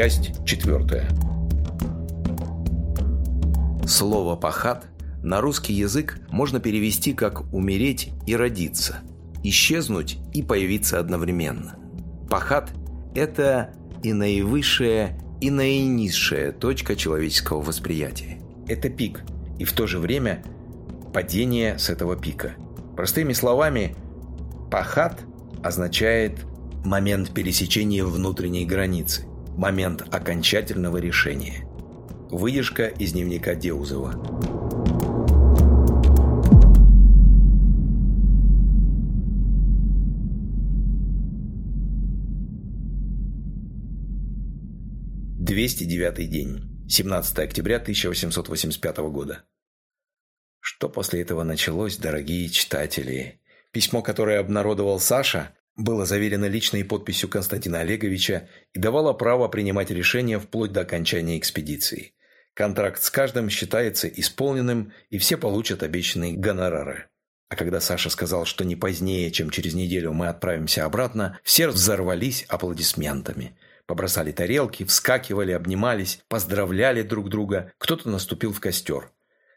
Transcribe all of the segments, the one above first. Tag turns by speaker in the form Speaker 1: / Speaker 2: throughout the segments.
Speaker 1: Часть четвертая. Слово «пахат» на русский язык можно перевести как «умереть и родиться», «исчезнуть и появиться одновременно». Пахат – это и наивысшая, и наинизшая точка человеческого восприятия. Это пик, и в то же время падение с этого пика. Простыми словами, пахат означает момент пересечения внутренней границы, момент окончательного решения. Выдержка из дневника Деузова. Двести девятый день. 17 октября 1885 года. Что после этого началось, дорогие читатели? Письмо, которое обнародовал Саша, было заверено личной подписью Константина Олеговича и давало право принимать решения вплоть до окончания экспедиции. Контракт с каждым считается исполненным, и все получат обещанные гонорары. А когда Саша сказал, что не позднее, чем через неделю мы отправимся обратно, все взорвались аплодисментами. Побросали тарелки, вскакивали, обнимались, поздравляли друг друга, кто-то наступил в костер.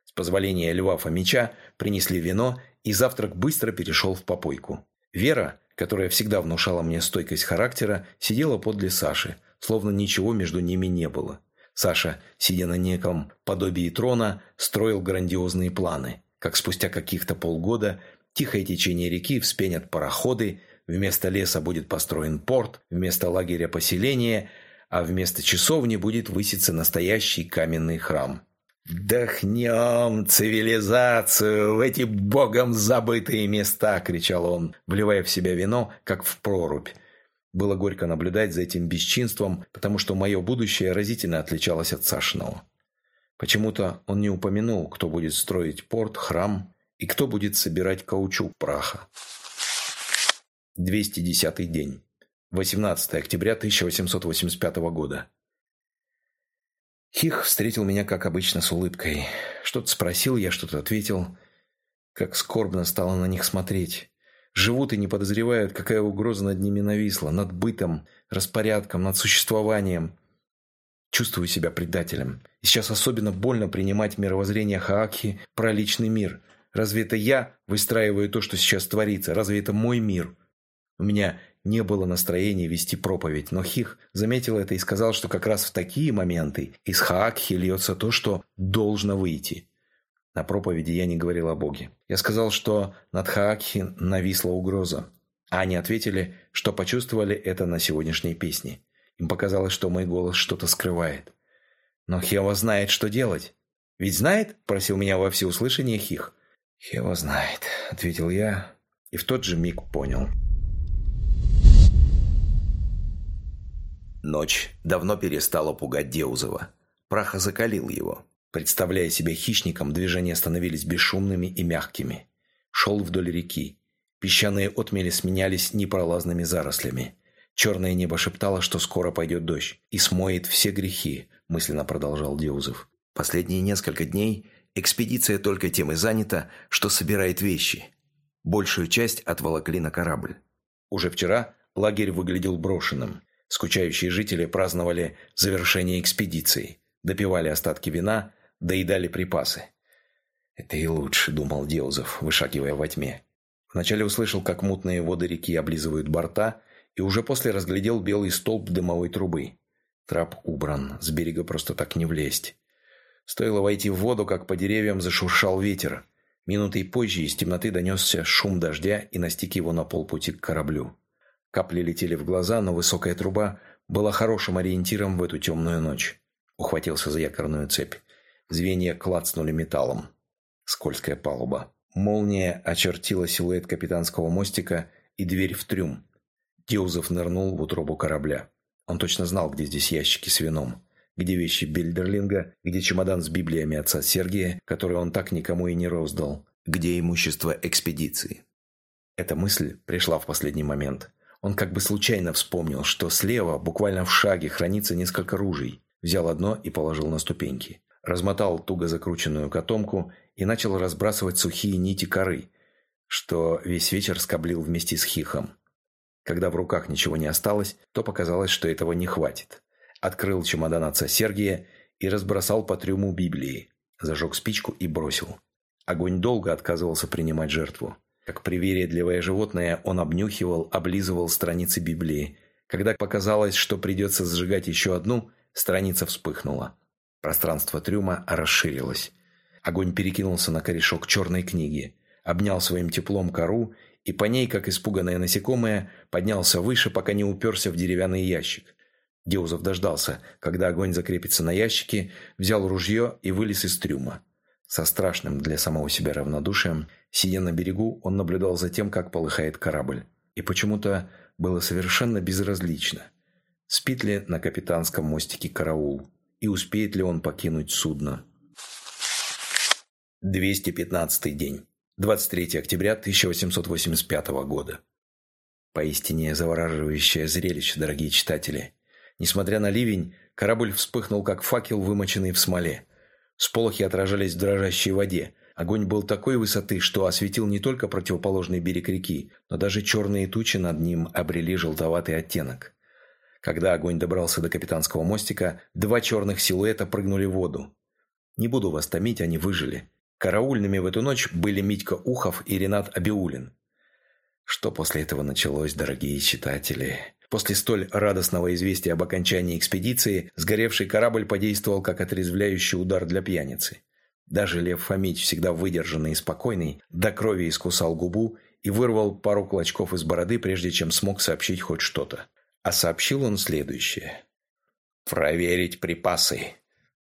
Speaker 1: С позволения Льва Фомича принесли вино, и завтрак быстро перешел в попойку. Вера, которая всегда внушала мне стойкость характера, сидела подле Саши, словно ничего между ними не было. Саша, сидя на неком подобии трона, строил грандиозные планы, как спустя каких-то полгода тихое течение реки вспенят пароходы, вместо леса будет построен порт, вместо лагеря поселение, а вместо часовни будет выситься настоящий каменный храм. «Вдохнем цивилизацию в эти богом забытые места!» – кричал он, вливая в себя вино, как в прорубь. Было горько наблюдать за этим бесчинством, потому что мое будущее разительно отличалось от Сашиного. Почему-то он не упомянул, кто будет строить порт, храм и кто будет собирать каучук праха. 210 день. 18 октября 1885 года. Хих встретил меня, как обычно, с улыбкой. Что-то спросил, я что-то ответил. Как скорбно стало на них смотреть. Живут и не подозревают, какая угроза над ними нависла. Над бытом, распорядком, над существованием. Чувствую себя предателем. И сейчас особенно больно принимать мировоззрение Хаакхи про личный мир. Разве это я выстраиваю то, что сейчас творится? Разве это мой мир? У меня не было настроения вести проповедь, но Хих заметил это и сказал, что как раз в такие моменты из Хаакхи льется то, что должно выйти. На проповеди я не говорил о Боге. Я сказал, что над Хаакхи нависла угроза. А они ответили, что почувствовали это на сегодняшней песне. Им показалось, что мой голос что-то скрывает. Но Хева знает, что делать. «Ведь знает?» – просил меня во всеуслышание Хих. «Хева знает», – ответил я, и в тот же миг понял – Ночь давно перестала пугать Деузова. Праха закалил его. Представляя себя хищником, движения становились бесшумными и мягкими. Шел вдоль реки. Песчаные отмели сменялись непролазными зарослями. Черное небо шептало, что скоро пойдет дождь и смоет все грехи, мысленно продолжал Деузов. Последние несколько дней экспедиция только тем и занята, что собирает вещи. Большую часть отволокли на корабль. Уже вчера лагерь выглядел брошенным. Скучающие жители праздновали завершение экспедиции, допивали остатки вина, доедали припасы. «Это и лучше», — думал Деузов, вышагивая во тьме. Вначале услышал, как мутные воды реки облизывают борта, и уже после разглядел белый столб дымовой трубы. Трап убран, с берега просто так не влезть. Стоило войти в воду, как по деревьям зашуршал ветер. Минутой позже из темноты донесся шум дождя и настиг его на полпути к кораблю. Капли летели в глаза, но высокая труба была хорошим ориентиром в эту темную ночь. Ухватился за якорную цепь. Звенья клацнули металлом. Скользкая палуба. Молния очертила силуэт капитанского мостика и дверь в трюм. Деузов нырнул в утробу корабля. Он точно знал, где здесь ящики с вином. Где вещи Бильдерлинга, где чемодан с библиями отца Сергия, который он так никому и не роздал. Где имущество экспедиции. Эта мысль пришла в последний момент – он как бы случайно вспомнил, что слева, буквально в шаге, хранится несколько ружей. Взял одно и положил на ступеньки. Размотал туго закрученную котомку и начал разбрасывать сухие нити коры, что весь вечер скоблил вместе с хихом. Когда в руках ничего не осталось, то показалось, что этого не хватит. открыл чемодан отца Сергия и разбросал по трюму Библии. Зажег спичку и бросил. Огонь долго отказывался принимать жертву. Как привередливое животное, он обнюхивал, облизывал страницы Библии. Когда показалось, что придется сжигать еще одну, страница вспыхнула. Пространство трюма расширилось. Огонь перекинулся на корешок черной книги, обнял своим теплом кору и по ней, как испуганное насекомое, поднялся выше, пока не уперся в деревянный ящик. Деузов дождался, когда огонь закрепится на ящике, взял ружье и вылез из трюма. Со страшным для самого себя равнодушием, сидя на берегу, он наблюдал за тем, как полыхает корабль. И почему-то было совершенно безразлично, спит ли на капитанском мостике караул и успеет ли он покинуть судно. 215 день. 23 октября 1885 года. Поистине завораживающее зрелище, дорогие читатели. Несмотря на ливень, корабль вспыхнул, как факел, вымоченный в смоле. Сполохи отражались в дрожащей воде. Огонь был такой высоты, что осветил не только противоположный берег реки, но даже черные тучи над ним обрели желтоватый оттенок. Когда огонь добрался до капитанского мостика, два черных силуэта прыгнули в воду. Не буду вас томить, они выжили. Караульными в эту ночь были Митька Ухов и Ренат Абиулин. Что после этого началось, дорогие читатели? После столь радостного известия об окончании экспедиции, сгоревший корабль подействовал как отрезвляющий удар для пьяницы. Даже Лев Фомич, всегда выдержанный и спокойный, до крови искусал губу и вырвал пару клочков из бороды, прежде чем смог сообщить хоть что-то. А сообщил он следующее. «Проверить припасы.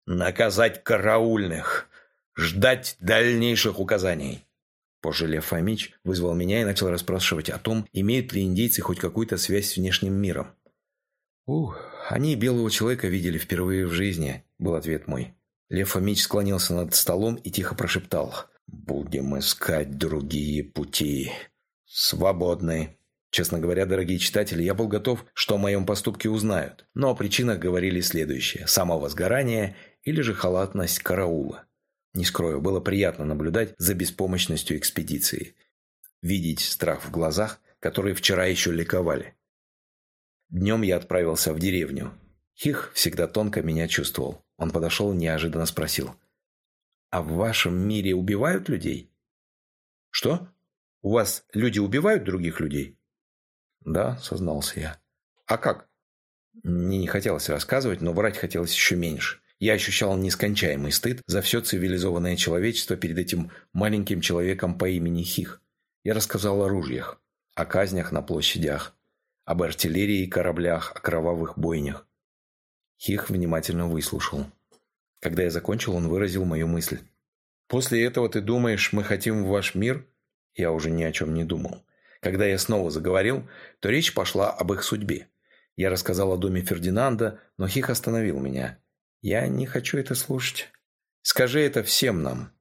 Speaker 1: Наказать караульных. Ждать дальнейших указаний. Позже Лев Фомич вызвал меня и начал расспрашивать о том, имеют ли индейцы хоть какую-то связь с внешним миром. «Ух, они белого человека видели впервые в жизни», – был ответ мой. Лев Фомич склонился над столом и тихо прошептал. «Будем искать другие пути. Свободны». Честно говоря, дорогие читатели, я был готов, что о моем поступке узнают. Но о причинах говорили следующее – самовозгорание или же халатность караула. Не скрою, было приятно наблюдать за беспомощностью экспедиции. Видеть страх в глазах, которые вчера еще ликовали. Днем я отправился в деревню. Хих всегда тонко меня чувствовал. Он подошел и неожиданно спросил. «А в вашем мире убивают людей?» «Что? У вас люди убивают других людей?» «Да», — сознался я. «А как?» Мне не хотелось рассказывать, но врать хотелось еще меньше. Я ощущал нескончаемый стыд за все цивилизованное человечество перед этим маленьким человеком по имени Хих. Я рассказал о ружьях, о казнях на площадях, об артиллерии и кораблях, о кровавых бойнях. Хих внимательно выслушал. Когда я закончил, он выразил мою мысль. «После этого ты думаешь, мы хотим в ваш мир?» Я уже ни о чем не думал. Когда я снова заговорил, то речь пошла об их судьбе. Я рассказал о доме Фердинанда, но Хих остановил меня. «Я не хочу это слушать. Скажи это всем нам».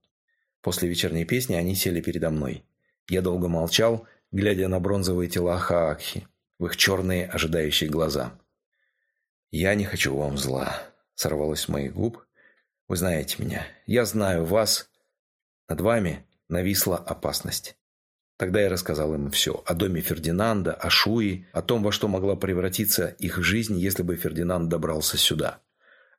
Speaker 1: После вечерней песни они сели передо мной. Я долго молчал, глядя на бронзовые тела Хаакхи, в их черные ожидающие глаза. «Я не хочу вам зла», — сорвалось с моих губ. «Вы знаете меня. Я знаю вас. Над вами нависла опасность». Тогда я рассказал им все. О доме Фердинанда, о Шуи, о том, во что могла превратиться их жизнь, если бы Фердинанд добрался сюда.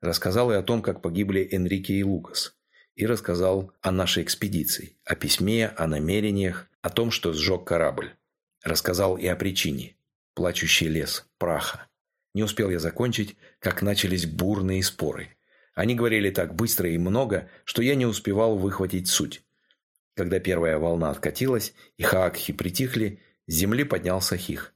Speaker 1: Рассказал и о том, как погибли Энрике и Лукас. И рассказал о нашей экспедиции, о письме, о намерениях, о том, что сжег корабль. Рассказал и о причине. Плачущий лес, праха. Не успел я закончить, как начались бурные споры. Они говорили так быстро и много, что я не успевал выхватить суть. Когда первая волна откатилась и хаакхи притихли, с земли поднялся хих.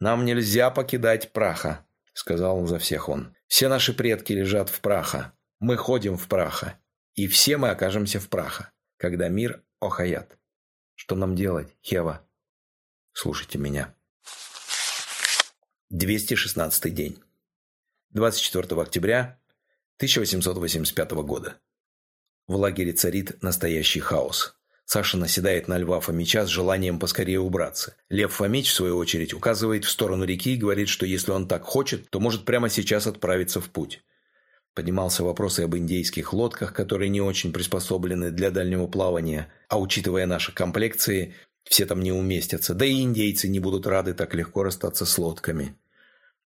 Speaker 1: «Нам нельзя покидать праха», — сказал за всех он. Все наши предки лежат в праха. Мы ходим в праха. И все мы окажемся в праха, когда мир охаят. Что нам делать, Хева? Слушайте меня. 216 день. 24 октября 1885 года. В лагере царит настоящий хаос. Саша наседает на Льва Фомича с желанием поскорее убраться. Лев Фомич, в свою очередь, указывает в сторону реки и говорит, что если он так хочет, то может прямо сейчас отправиться в путь. Поднимался вопрос и об индейских лодках, которые не очень приспособлены для дальнего плавания, а учитывая наши комплекции, все там не уместятся, да и индейцы не будут рады так легко расстаться с лодками.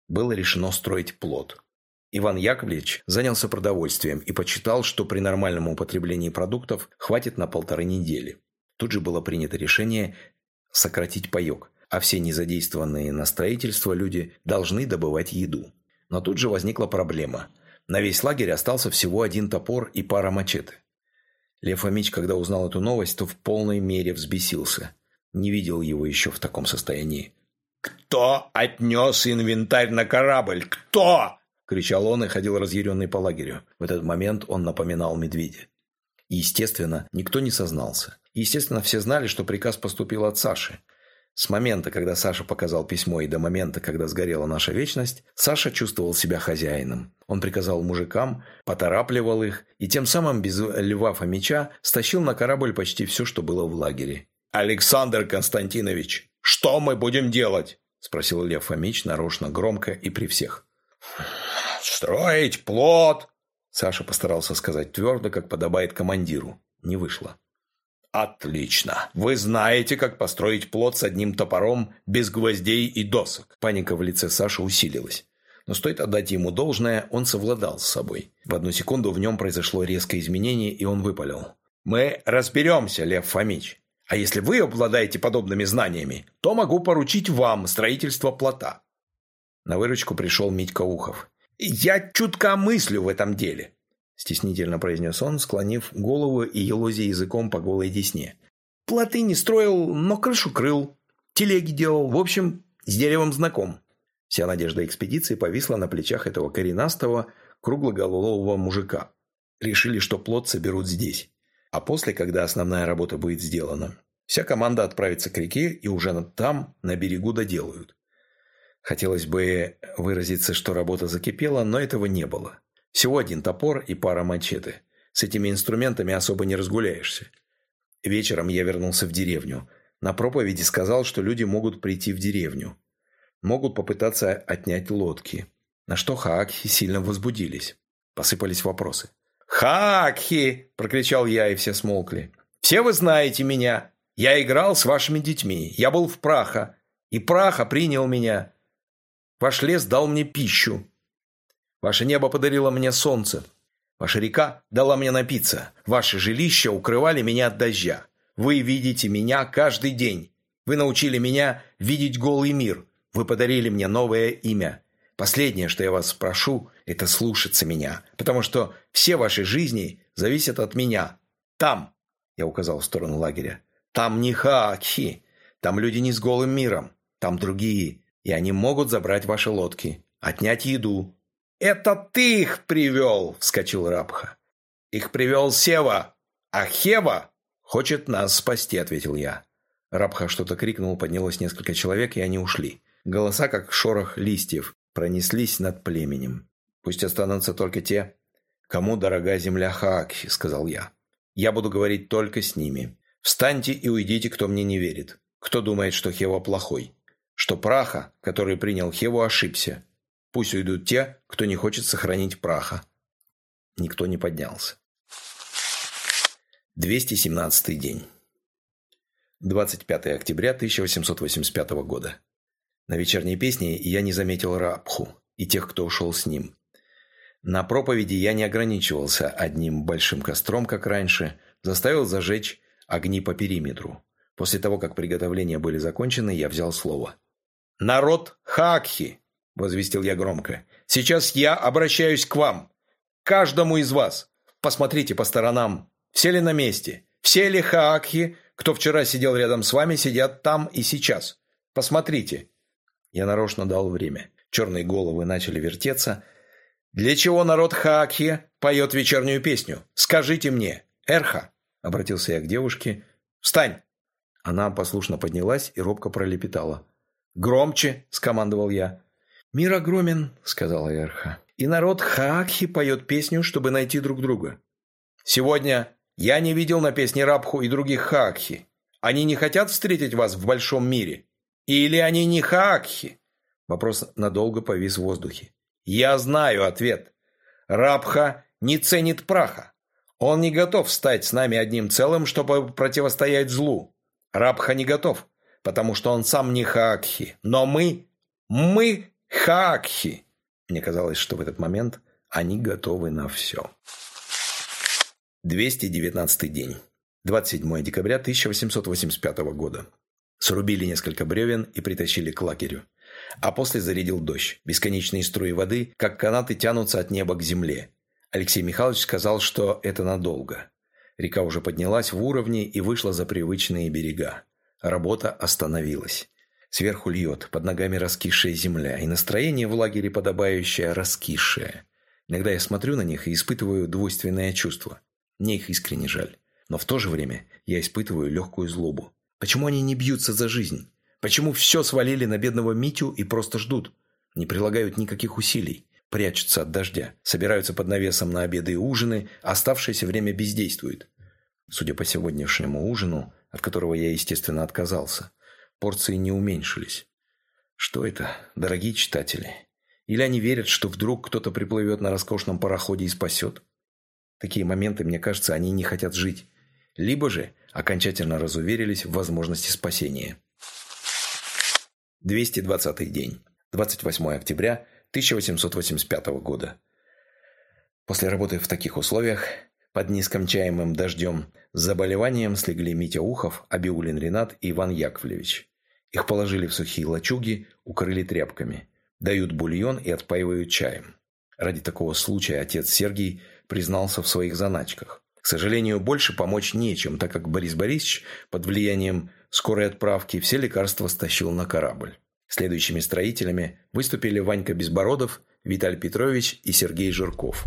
Speaker 1: Было решено строить плот. Иван Яковлевич занялся продовольствием и почитал, что при нормальном употреблении продуктов хватит на полторы недели. Тут же было принято решение сократить паёк, а все незадействованные на строительство люди должны добывать еду. Но тут же возникла проблема. На весь лагерь остался всего один топор и пара мачете. Лев Фомич, когда узнал эту новость, то в полной мере взбесился. Не видел его еще в таком состоянии.
Speaker 2: «Кто отнес инвентарь на корабль? Кто?»
Speaker 1: – кричал он и ходил разъяренный по лагерю. В этот момент он напоминал медведя. естественно, никто не сознался. естественно, все знали, что приказ поступил от Саши. С момента, когда Саша показал письмо, и до момента, когда сгорела наша вечность, Саша чувствовал себя хозяином. Он приказал мужикам, поторапливал их, и тем самым без Льва Фомича стащил на корабль почти все, что было в лагере.
Speaker 2: «Александр Константинович, что мы будем делать?» – спросил
Speaker 1: Лев Фомич нарочно громко и при всех.
Speaker 2: «Строить плод!»
Speaker 1: Саша постарался сказать твердо, как подобает командиру. Не вышло.
Speaker 2: «Отлично! Вы знаете, как построить плод с одним топором, без гвоздей и досок!»
Speaker 1: Паника в лице Саши усилилась. Но стоит отдать ему должное, он совладал с собой. В одну секунду в нем произошло резкое изменение, и он выпалил.
Speaker 2: «Мы разберемся, Лев Фомич. А если вы обладаете подобными знаниями, то могу поручить вам строительство плота».
Speaker 1: На выручку пришел Митька Ухов.
Speaker 2: «Я чутка мыслю в этом деле.
Speaker 1: Стеснительно произнес он, склонив голову и елозя языком по голой десне.
Speaker 2: Плоты не строил, но крышу крыл. Телеги делал. В общем, с деревом знаком.
Speaker 1: Вся надежда экспедиции повисла на плечах этого коренастого, круглоголового мужика. Решили, что плод соберут здесь. А после, когда основная работа будет сделана, вся команда отправится к реке и уже там, на берегу, доделают. Хотелось бы выразиться, что работа закипела, но этого не было. Всего один топор и пара мачете. С этими инструментами особо не разгуляешься. Вечером я вернулся в деревню. На проповеди сказал, что люди могут прийти в деревню. Могут попытаться отнять лодки. На что Хаакхи сильно возбудились. Посыпались вопросы.
Speaker 2: «Хаакхи!» – прокричал я, и все смолкли. «Все вы знаете меня. Я играл с вашими детьми. Я был в праха. И праха принял меня. Ваш лес дал мне пищу. Ваше небо подарило мне солнце. Ваша река дала мне напиться. Ваши жилища укрывали меня от дождя. Вы видите меня каждый день. Вы научили меня видеть голый мир. Вы подарили мне новое имя. Последнее, что я вас прошу, это слушаться меня, потому что все ваши жизни зависят от меня. Там, я указал в сторону лагеря, там не Хаакхи, там люди не с голым миром, там другие, и они могут забрать ваши лодки, отнять еду, «Это ты их привел!» – вскочил Рабха. «Их привел Сева, а Хева хочет нас спасти», – ответил я. Рабха что-то крикнул, поднялось несколько человек, и они ушли. Голоса, как шорох листьев, пронеслись над племенем. «Пусть останутся только те, кому дорога земля Хаакхи», – сказал я. «Я буду говорить только с ними. Встаньте и уйдите, кто мне не верит. Кто думает, что Хева плохой. Что Праха, который принял Хеву, ошибся. Пусть уйдут те, кто не хочет сохранить праха. Никто не поднялся. 217 день. 25 октября 1885 года. На вечерней песне я не заметил Рабху и тех, кто ушел с ним. На проповеди я не ограничивался одним большим костром, как раньше, заставил зажечь огни по периметру. После того, как приготовления были закончены, я взял слово. «Народ Хакхи!» – возвестил я громко. «Сейчас я обращаюсь к вам, каждому из вас. Посмотрите по сторонам. Все ли на месте? Все ли хаакхи, кто вчера сидел рядом с вами, сидят там и сейчас? Посмотрите». Я нарочно дал время. Черные головы начали вертеться. «Для чего народ Хаакхи поет вечернюю песню? Скажите мне, Эрха!» – обратился я к девушке. «Встань!» Она послушно поднялась и робко пролепетала. «Громче!» – скомандовал я. «Мир огромен», — сказала Эрха. «И народ Хаакхи поет песню, чтобы найти друг друга. Сегодня я не видел на песне Рабху и других Хаакхи. Они не хотят встретить вас в большом мире? Или они не Хаакхи?» Вопрос надолго повис в воздухе. «Я знаю ответ. Рабха не ценит праха. Он не готов стать с нами одним целым, чтобы противостоять злу. Рабха не готов, потому что он сам не Хаакхи. Но мы, мы Хакхи.
Speaker 1: Мне казалось, что в этот момент они готовы на все. 219 день. 27 декабря 1885 года. Срубили несколько бревен и притащили к лагерю. А после зарядил дождь. Бесконечные струи воды, как канаты, тянутся от неба к земле. Алексей Михайлович сказал, что это надолго. Река уже поднялась в уровне и вышла за привычные берега. Работа остановилась. Сверху льет, под ногами раскисшая земля, и настроение в лагере подобающее раскисшее. Иногда я смотрю на них и испытываю двойственное чувство. Мне их искренне жаль. Но в то же время я испытываю легкую злобу. Почему они не бьются за жизнь? Почему все свалили на бедного Митю и просто ждут? Не прилагают никаких усилий. Прячутся от дождя. Собираются под навесом на обеды и ужины, а оставшееся время бездействуют. Судя по сегодняшнему ужину, от которого я, естественно, отказался, порции не уменьшились. Что это, дорогие читатели? Или они верят, что вдруг кто-то приплывет на роскошном пароходе и спасет? Такие моменты, мне кажется, они не хотят жить. Либо же окончательно разуверились в возможности спасения. 220 день. 28 октября 1885 года. После работы в таких условиях, под нескончаемым дождем, с заболеванием слегли Митя Ухов, Абиулин Ренат и Иван Яковлевич. Их положили в сухие лачуги, укрыли тряпками. Дают бульон и отпаивают чаем. Ради такого случая отец Сергий признался в своих заначках. К сожалению, больше помочь нечем, так как Борис Борисович под влиянием скорой отправки все лекарства стащил на корабль. Следующими строителями выступили Ванька Безбородов, Виталий Петрович и Сергей Жирков.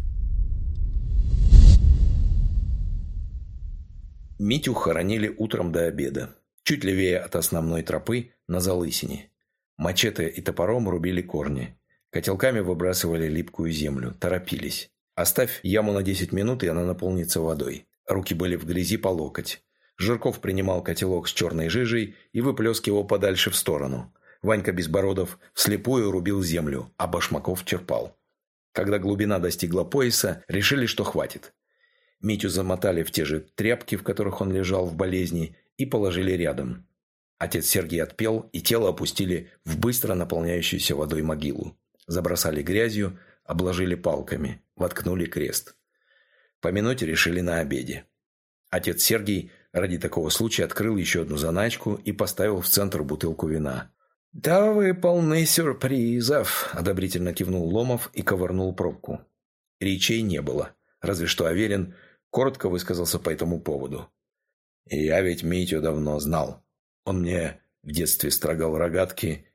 Speaker 1: Митю хоронили утром до обеда. Чуть левее от основной тропы, на залысине. Мачете и топором рубили корни. Котелками выбрасывали липкую землю, торопились. Оставь яму на 10 минут, и она наполнится водой. Руки были в грязи по локоть. Жирков принимал котелок с черной жижей и выплескивал подальше в сторону. Ванька Безбородов вслепую рубил землю, а Башмаков черпал. Когда глубина достигла пояса, решили, что хватит. Митю замотали в те же тряпки, в которых он лежал в болезни, и положили рядом. Отец Сергей отпел, и тело опустили в быстро наполняющуюся водой могилу. Забросали грязью, обложили палками, воткнули крест. По минуте решили на обеде. Отец Сергий ради такого случая открыл еще одну заначку и поставил в центр бутылку вина. «Да вы полны сюрпризов», – одобрительно кивнул Ломов и ковырнул пробку. Речей не было, разве что Аверин коротко высказался по этому поводу. «Я ведь Митю давно знал. Он мне в детстве строгал рогатки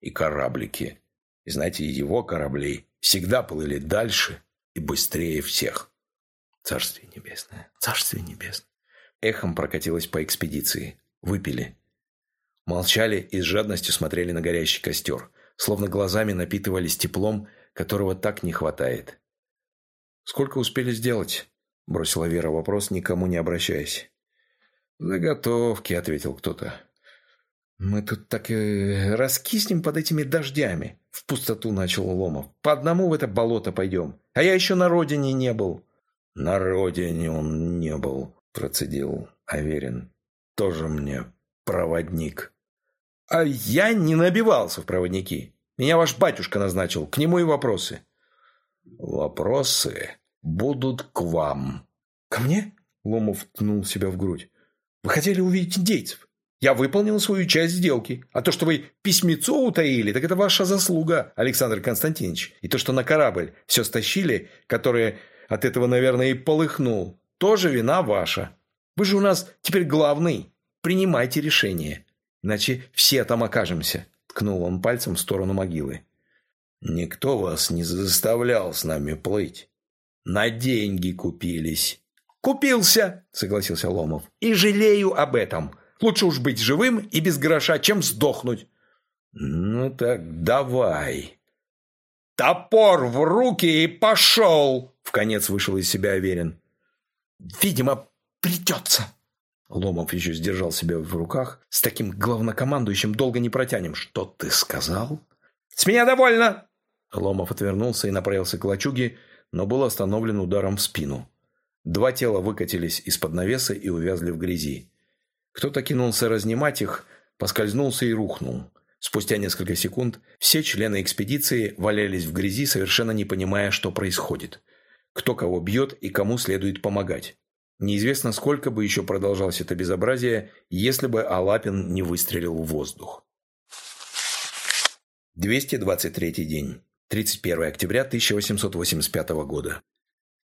Speaker 1: и кораблики. И знаете, его корабли всегда плыли дальше и быстрее всех. Царствие небесное, царствие небесное. Эхом прокатилось по экспедиции. Выпили. Молчали и с жадностью смотрели на горящий костер, словно глазами напитывались теплом, которого так не хватает. «Сколько успели сделать?» – бросила Вера вопрос, никому не обращаясь. «Заготовки», – ответил кто-то. «Мы тут так и раскиснем под этими дождями», – в пустоту начал Ломов. «По одному в это болото пойдем. А я еще на родине не был». «На родине он не был», – процедил Аверин. «Тоже мне проводник». «А я не набивался в проводники. Меня ваш батюшка назначил. К нему и вопросы». «Вопросы будут к вам». «Ко мне?» – Ломов ткнул себя в грудь. «Вы хотели увидеть индейцев. Я выполнил свою часть сделки. А то, что вы письмецо утаили, так это ваша заслуга, Александр Константинович. И то, что на корабль все стащили, которое от этого, наверное, и полыхнул, тоже вина ваша. Вы же у нас теперь главный. Принимайте решение. Иначе все там окажемся. Ткнул он пальцем в сторону могилы. Никто вас не заставлял с нами плыть. На деньги купились. Купился, согласился Ломов. И жалею об этом. Лучше уж быть живым и без гроша, чем сдохнуть. Ну так давай. Топор в руки и пошел! В конец вышел из себя Аверин. Видимо, придется. Ломов еще сдержал себя в руках. С таким главнокомандующим долго не протянем. Что ты сказал? С меня довольно! Ломов отвернулся и направился к лачуге, но был остановлен ударом в спину. Два тела выкатились из-под навеса и увязли в грязи. Кто-то кинулся разнимать их, поскользнулся и рухнул. Спустя несколько секунд все члены экспедиции валялись в грязи, совершенно не понимая, что происходит. Кто кого бьет и кому следует помогать. Неизвестно, сколько бы еще продолжалось это безобразие, если бы Алапин не выстрелил в воздух. 223 день. 31 октября 1885 года.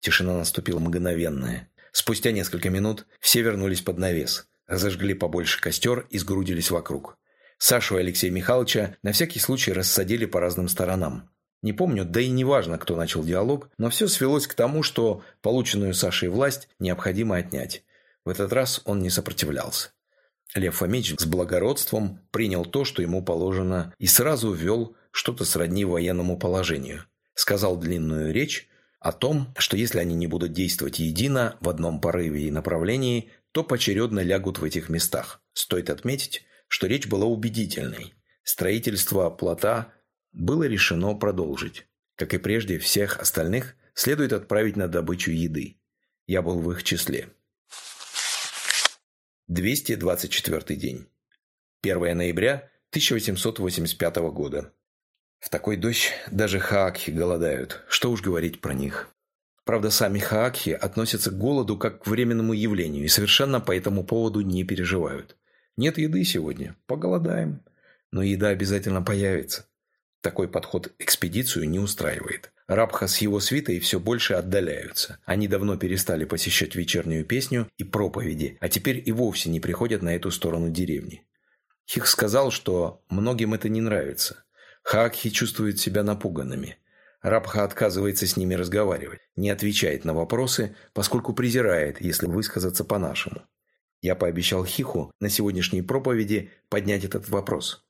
Speaker 1: Тишина наступила мгновенная. Спустя несколько минут все вернулись под навес, разожгли побольше костер и сгрудились вокруг. Сашу и Алексея Михайловича на всякий случай рассадили по разным сторонам. Не помню, да и не важно, кто начал диалог, но все свелось к тому, что полученную Сашей власть необходимо отнять. В этот раз он не сопротивлялся. Лев Фомич с благородством принял то, что ему положено, и сразу ввел что-то сродни военному положению. Сказал длинную речь о том, что если они не будут действовать едино в одном порыве и направлении, то поочередно лягут в этих местах. Стоит отметить, что речь была убедительной. Строительство плота было решено продолжить. Как и прежде, всех остальных следует отправить на добычу еды. Я был в их числе. 224 день. 1 ноября 1885 года. В такой дождь даже хаакхи голодают, что уж говорить про них. Правда, сами хаакхи относятся к голоду как к временному явлению и совершенно по этому поводу не переживают. Нет еды сегодня, поголодаем, но еда обязательно появится. Такой подход экспедицию не устраивает. Рабха с его свитой все больше отдаляются. Они давно перестали посещать вечернюю песню и проповеди, а теперь и вовсе не приходят на эту сторону деревни. Хих сказал, что многим это не нравится. Хаакхи чувствуют себя напуганными. Рабха отказывается с ними разговаривать, не отвечает на вопросы, поскольку презирает, если высказаться по-нашему. Я пообещал Хиху на сегодняшней проповеди поднять этот вопрос.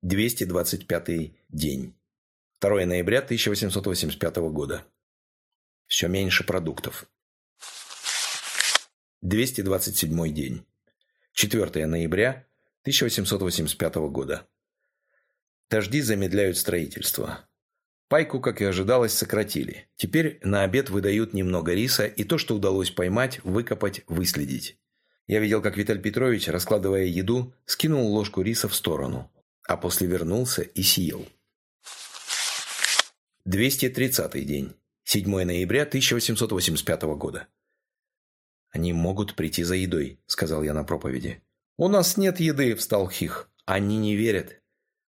Speaker 1: 225 день. 2 ноября 1885 года. Все меньше продуктов. 227 день. 4 ноября 1885 года. Дожди замедляют строительство. Пайку, как и ожидалось, сократили. Теперь на обед выдают немного риса и то, что удалось поймать, выкопать, выследить. Я видел, как Виталий Петрович, раскладывая еду, скинул ложку риса в сторону а после вернулся и съел. 230 день. 7 ноября 1885 года. «Они могут прийти за едой», — сказал я на проповеди. «У нас нет еды», — встал Хих. «Они не верят».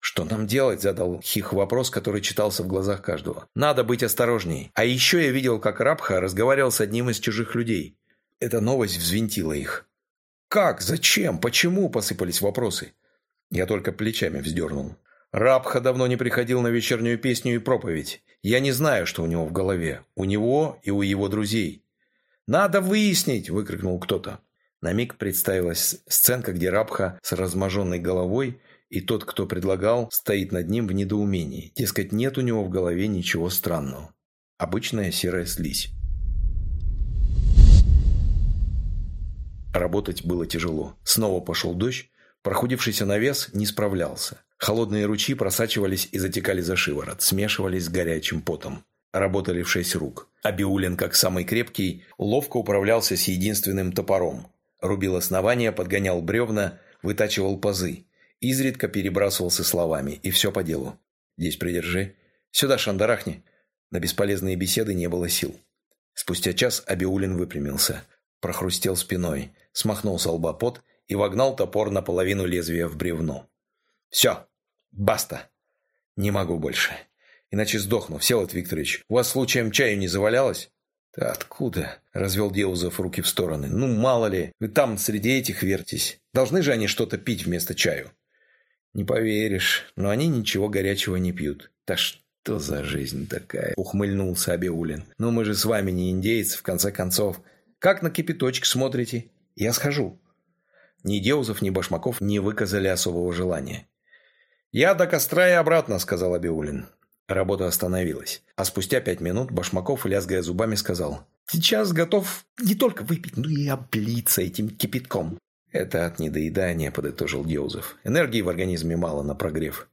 Speaker 1: «Что нам делать?» – задал Хих вопрос, который читался в глазах каждого. «Надо быть осторожней. А еще я видел, как Рабха разговаривал с одним из чужих людей. Эта новость взвинтила их. «Как? Зачем? Почему?» – посыпались вопросы. Я только плечами вздернул. Рабха давно не приходил на вечернюю песню и проповедь. Я не знаю, что у него в голове. У него и у его друзей. «Надо выяснить!» – выкрикнул кто-то. На миг представилась сценка, где Рабха с разможенной головой и тот, кто предлагал, стоит над ним в недоумении. Дескать, нет у него в голове ничего странного. Обычная серая слизь. Работать было тяжело. Снова пошел дождь, Прохудившийся навес не справлялся. Холодные ручьи просачивались и затекали за шиворот, смешивались с горячим потом. Работали в шесть рук. Абиулин, как самый крепкий, ловко управлялся с единственным топором. Рубил основания, подгонял бревна, вытачивал пазы. Изредка перебрасывался словами, и все по делу. «Здесь придержи. Сюда шандарахни». На бесполезные беседы не было сил. Спустя час Абиулин выпрямился. Прохрустел спиной, смахнул с лба пот и вогнал топор наполовину лезвия в бревно. «Все, баста! Не могу больше. Иначе сдохну, Всеволод Викторович. У вас случаем чаю не завалялось?» «Да откуда?» – развел Деузов руки в стороны. «Ну, мало ли, вы там среди этих вертись. Должны же они что-то пить вместо чаю». «Не поверишь, но они ничего горячего не пьют. Да что за жизнь такая?» – ухмыльнулся Абиулин. «Ну, мы же с вами не индейцы, в конце концов. Как на кипяточек смотрите? Я схожу». Ни Деузов, ни Башмаков не выказали особого желания. «Я до костра и обратно», — сказал Абиулин. Работа остановилась. А спустя пять минут Башмаков, лязгая зубами, сказал. «Сейчас готов не только выпить, но и облиться этим кипятком». «Это от недоедания», — подытожил Деузов. «Энергии в организме мало на прогрев».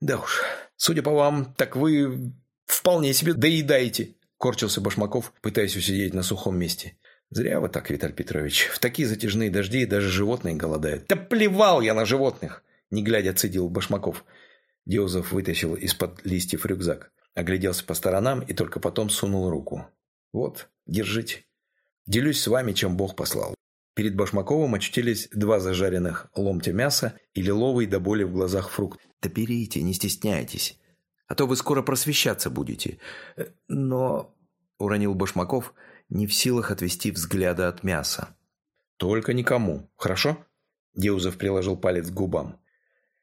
Speaker 1: «Да уж, судя по вам, так вы вполне себе доедаете», — корчился Башмаков, пытаясь усидеть на сухом месте. Зря вы так, Виталий Петрович. В такие затяжные дожди даже животные голодают. Да плевал я на животных.
Speaker 2: Не глядя, цедил Башмаков. Деузов вытащил из-под листьев рюкзак. Огляделся по сторонам и только потом сунул руку. «Вот, держите. Делюсь с вами, чем Бог послал». Перед Башмаковым очутились два зажаренных ломтя мяса и лиловый до боли в глазах фрукт. «Да берите, не стесняйтесь, а то вы скоро просвещаться будете». «Э, «Но...» — уронил Башмаков, не в силах отвести взгляда от мяса. «Только никому, хорошо?» Деузов приложил палец к губам.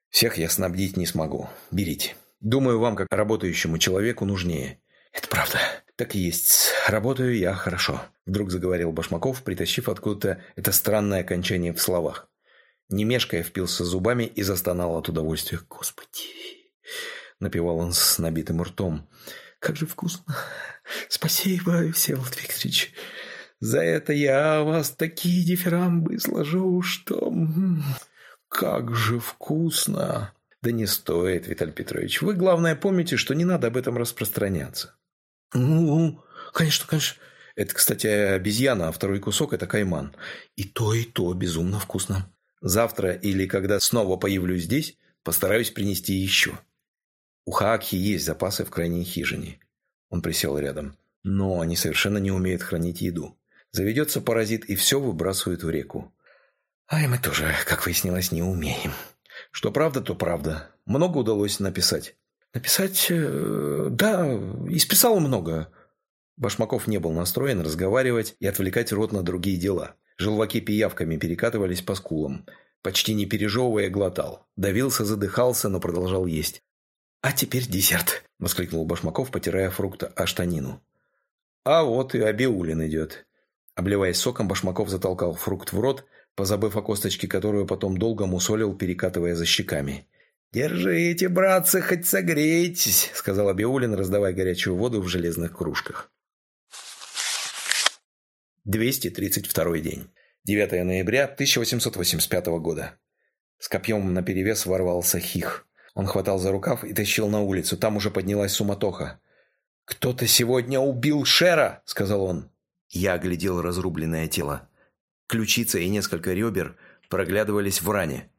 Speaker 2: «Всех я снабдить не смогу. Берите». Думаю, вам, как работающему человеку, нужнее». «Это правда. Так и есть. Работаю я хорошо», — вдруг заговорил Башмаков, притащив откуда-то это странное окончание в словах. Не мешкая, впился зубами и застонал от удовольствия. «Господи!» — напевал он с набитым ртом. «Как же вкусно! Спасибо, Всеволод Викторович! За это я вас такие дифирамбы сложу, что... Как же вкусно!» Да не стоит, Виталий Петрович. Вы, главное, помните, что не надо об этом распространяться. Ну, конечно, конечно. Это, кстати, обезьяна, а второй кусок – это кайман. И то, и то безумно вкусно. Завтра или когда снова появлюсь здесь, постараюсь принести еще. У Хаакхи есть запасы в крайней хижине. Он присел рядом. Но они совершенно не умеют хранить еду. Заведется паразит и все выбрасывают в реку. А и мы тоже, как выяснилось, не умеем. Что правда, то правда. Много удалось написать. Написать... Э, да, исписал много. Башмаков не был настроен разговаривать и отвлекать рот на другие дела. Желваки пиявками перекатывались по скулам. Почти не пережевывая, глотал. Давился, задыхался, но продолжал есть. «А теперь десерт!» – воскликнул Башмаков, потирая фрукта о штанину. «А вот и Абиулин идет». Обливаясь соком, Башмаков затолкал фрукт в рот, позабыв о косточке, которую потом долго мусолил, перекатывая за щеками. «Держите, братцы, хоть согрейтесь», — сказал Абиулин, раздавая горячую воду в железных кружках. 232 день. 9 ноября 1885 года. С копьем наперевес ворвался Хих. Он хватал за рукав и тащил на улицу. Там уже поднялась суматоха. «Кто-то сегодня убил Шера!» — сказал он. Я оглядел разрубленное тело. Ключица и несколько ребер проглядывались в ране.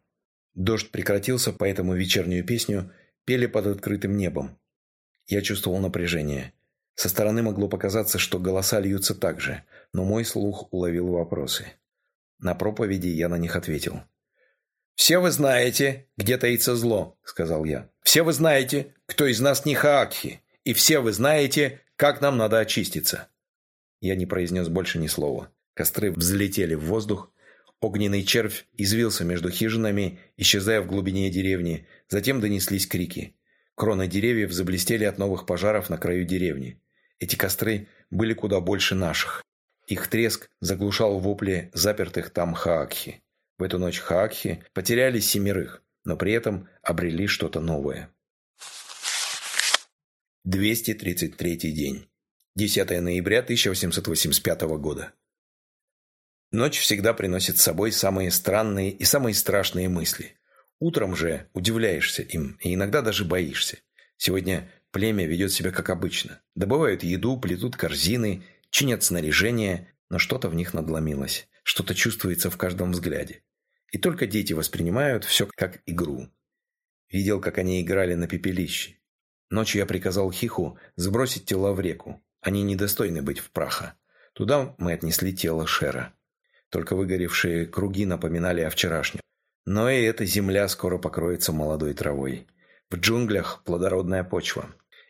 Speaker 2: Дождь прекратился, поэтому вечернюю песню пели под открытым небом. Я чувствовал напряжение. Со стороны могло показаться, что голоса льются так же, но мой слух уловил вопросы. На проповеди я на них ответил. «Все вы знаете, где таится зло», — сказал я. «Все вы знаете, кто из нас не Хаакхи, и все вы знаете, как нам надо очиститься». Я не произнес больше ни слова. Костры взлетели в воздух. Огненный червь извился между хижинами, исчезая в глубине деревни. Затем донеслись крики. Кроны деревьев заблестели от новых пожаров на краю деревни. Эти костры были куда больше наших. Их треск заглушал вопли запертых там хаакхи. В эту ночь хаакхи потеряли семерых, но при этом обрели что-то новое. 233 день. 10 ноября 1885 года. Ночь всегда приносит с собой самые странные и самые страшные мысли. Утром же удивляешься им и иногда даже боишься. Сегодня племя ведет себя как обычно. Добывают еду, плетут корзины, чинят снаряжение, но что-то в них надломилось. Что-то чувствуется в каждом взгляде. И только дети воспринимают все как игру. Видел, как они играли на пепелище. Ночью я приказал Хиху сбросить тела в реку. Они недостойны быть в праха. Туда мы отнесли тело Шера. Только выгоревшие круги напоминали о вчерашнем. Но и эта земля скоро покроется молодой травой. В джунглях плодородная почва.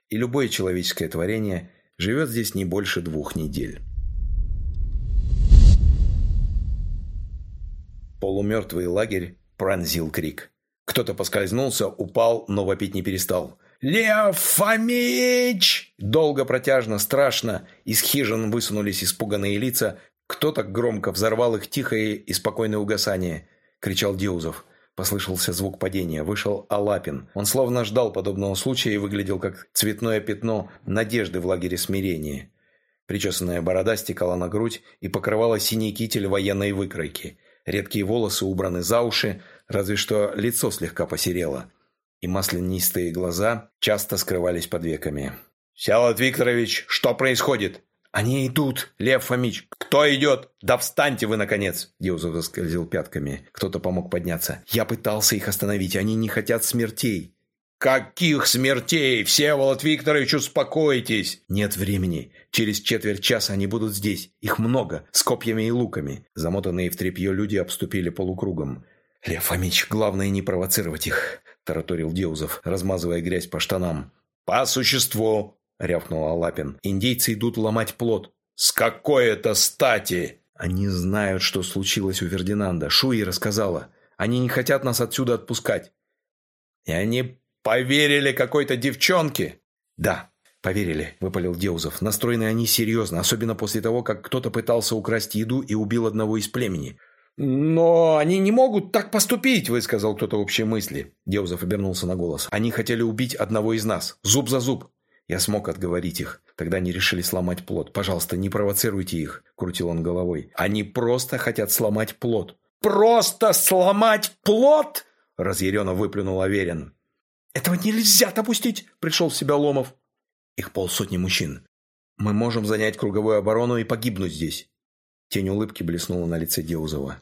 Speaker 2: И любое человеческое творение живет здесь не больше двух недель. Полумертвый лагерь пронзил крик. Кто-то поскользнулся, упал, но вопить не перестал. «Лев Фомич!» Долго, протяжно, страшно. Из хижин высунулись испуганные лица, «Кто так громко взорвал их тихое и спокойное угасание?» – кричал Диузов. Послышался звук падения. Вышел Алапин. Он словно ждал подобного случая и выглядел как цветное пятно надежды в лагере смирения. Причесанная борода стекала на грудь и покрывала синий китель военной выкройки. Редкие волосы убраны за уши, разве что лицо слегка посерело. И маслянистые глаза часто скрывались под веками. «Сялот Викторович, что происходит?» «Они идут, Лев Фомич!» «Кто идет? Да встаньте вы, наконец!» Деузов заскользил пятками. Кто-то помог подняться. «Я пытался их остановить, они не хотят смертей!» «Каких смертей? Всеволод Викторович, успокойтесь!» «Нет времени. Через четверть часа они будут здесь. Их много, с копьями и луками». Замотанные в тряпье люди обступили полукругом. «Лев Фомич, главное не провоцировать их», – тараторил Деузов, размазывая грязь по штанам. «По существу!» – рявкнул Алапин. «Индейцы идут ломать плод». «С какой это стати?» «Они знают, что случилось у Вердинанда. Шуи рассказала. Они не хотят нас отсюда отпускать». «И они поверили какой-то девчонке?» «Да, поверили», – выпалил Деузов. «Настроены они серьезно, особенно после того, как кто-то пытался украсть еду и убил одного из племени». «Но они не могут так поступить», – высказал кто-то общие мысли. Деузов обернулся на голос. «Они хотели убить одного из нас. Зуб за зуб. Я смог отговорить их. Тогда они решили сломать плод. Пожалуйста, не провоцируйте их», – крутил он головой. «Они просто хотят сломать плод». «Просто сломать плод?» – разъяренно выплюнул Аверин. «Этого нельзя допустить!» – пришел в себя Ломов. Их полсотни мужчин. Мы можем занять круговую оборону и погибнуть здесь. Тень улыбки блеснула на лице Деузова.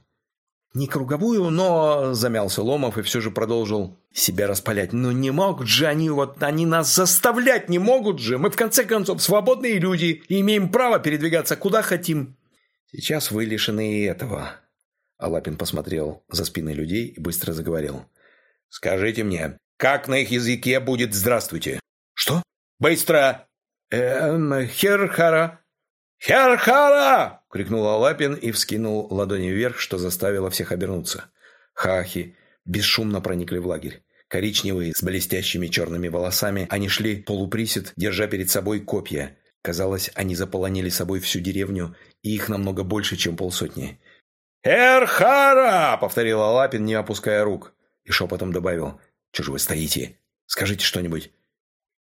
Speaker 2: «Не круговую, но...» – замялся Ломов и все же продолжил себя распалять. «Но не могут же они вот... Они нас заставлять не могут же! Мы, в конце концов, свободные люди и имеем право передвигаться куда хотим!» «Сейчас вы лишены и этого!» Алапин посмотрел за спины людей и быстро заговорил. «Скажите мне, как на их языке будет «здравствуйте»?» «Что?» «Быстро!» «Эм, херхара!» «Херхара!» – крикнул Алапин и вскинул ладони вверх, что заставило всех обернуться. Хахи бесшумно проникли в лагерь. Коричневые, с блестящими черными волосами, они шли полуприсед, держа перед собой копья. Казалось, они заполонили собой всю деревню, и их намного больше, чем полсотни. «Эрхара!» – повторил Алапин, не опуская рук. И шепотом добавил. «Чего же вы стоите? Скажите что-нибудь».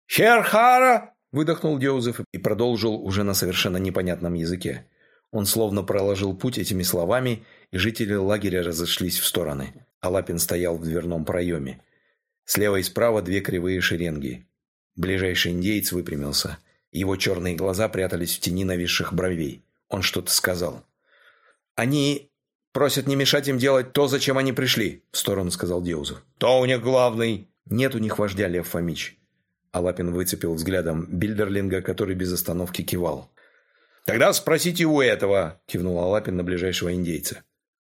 Speaker 2: «Херхара!» Выдохнул Деузов и продолжил уже на совершенно непонятном языке. Он словно проложил путь этими словами, и жители лагеря разошлись в стороны. Алапин стоял в дверном проеме. Слева и справа две кривые шеренги. Ближайший индейец выпрямился. Его черные глаза прятались в тени нависших бровей. Он что-то сказал. «Они просят не мешать им делать то, зачем они пришли», – в сторону сказал Деузов. «То у них главный». «Нет у них вождя, Лев Фомич. Алапин выцепил взглядом Бильдерлинга, который без остановки кивал. «Тогда спросите у этого», – кивнул Алапин на ближайшего индейца.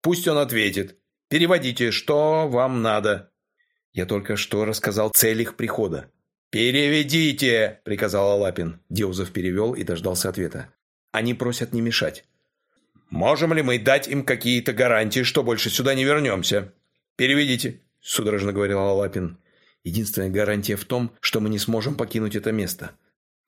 Speaker 2: «Пусть он ответит. Переводите, что вам надо». «Я только что рассказал цель их прихода». «Переведите!» – приказал Алапин. Деузов перевел и дождался ответа. «Они просят не мешать». «Можем ли мы дать им какие-то гарантии, что больше сюда не вернемся?» «Переведите», – судорожно говорил Алапин. Единственная гарантия в том, что мы не сможем покинуть это место».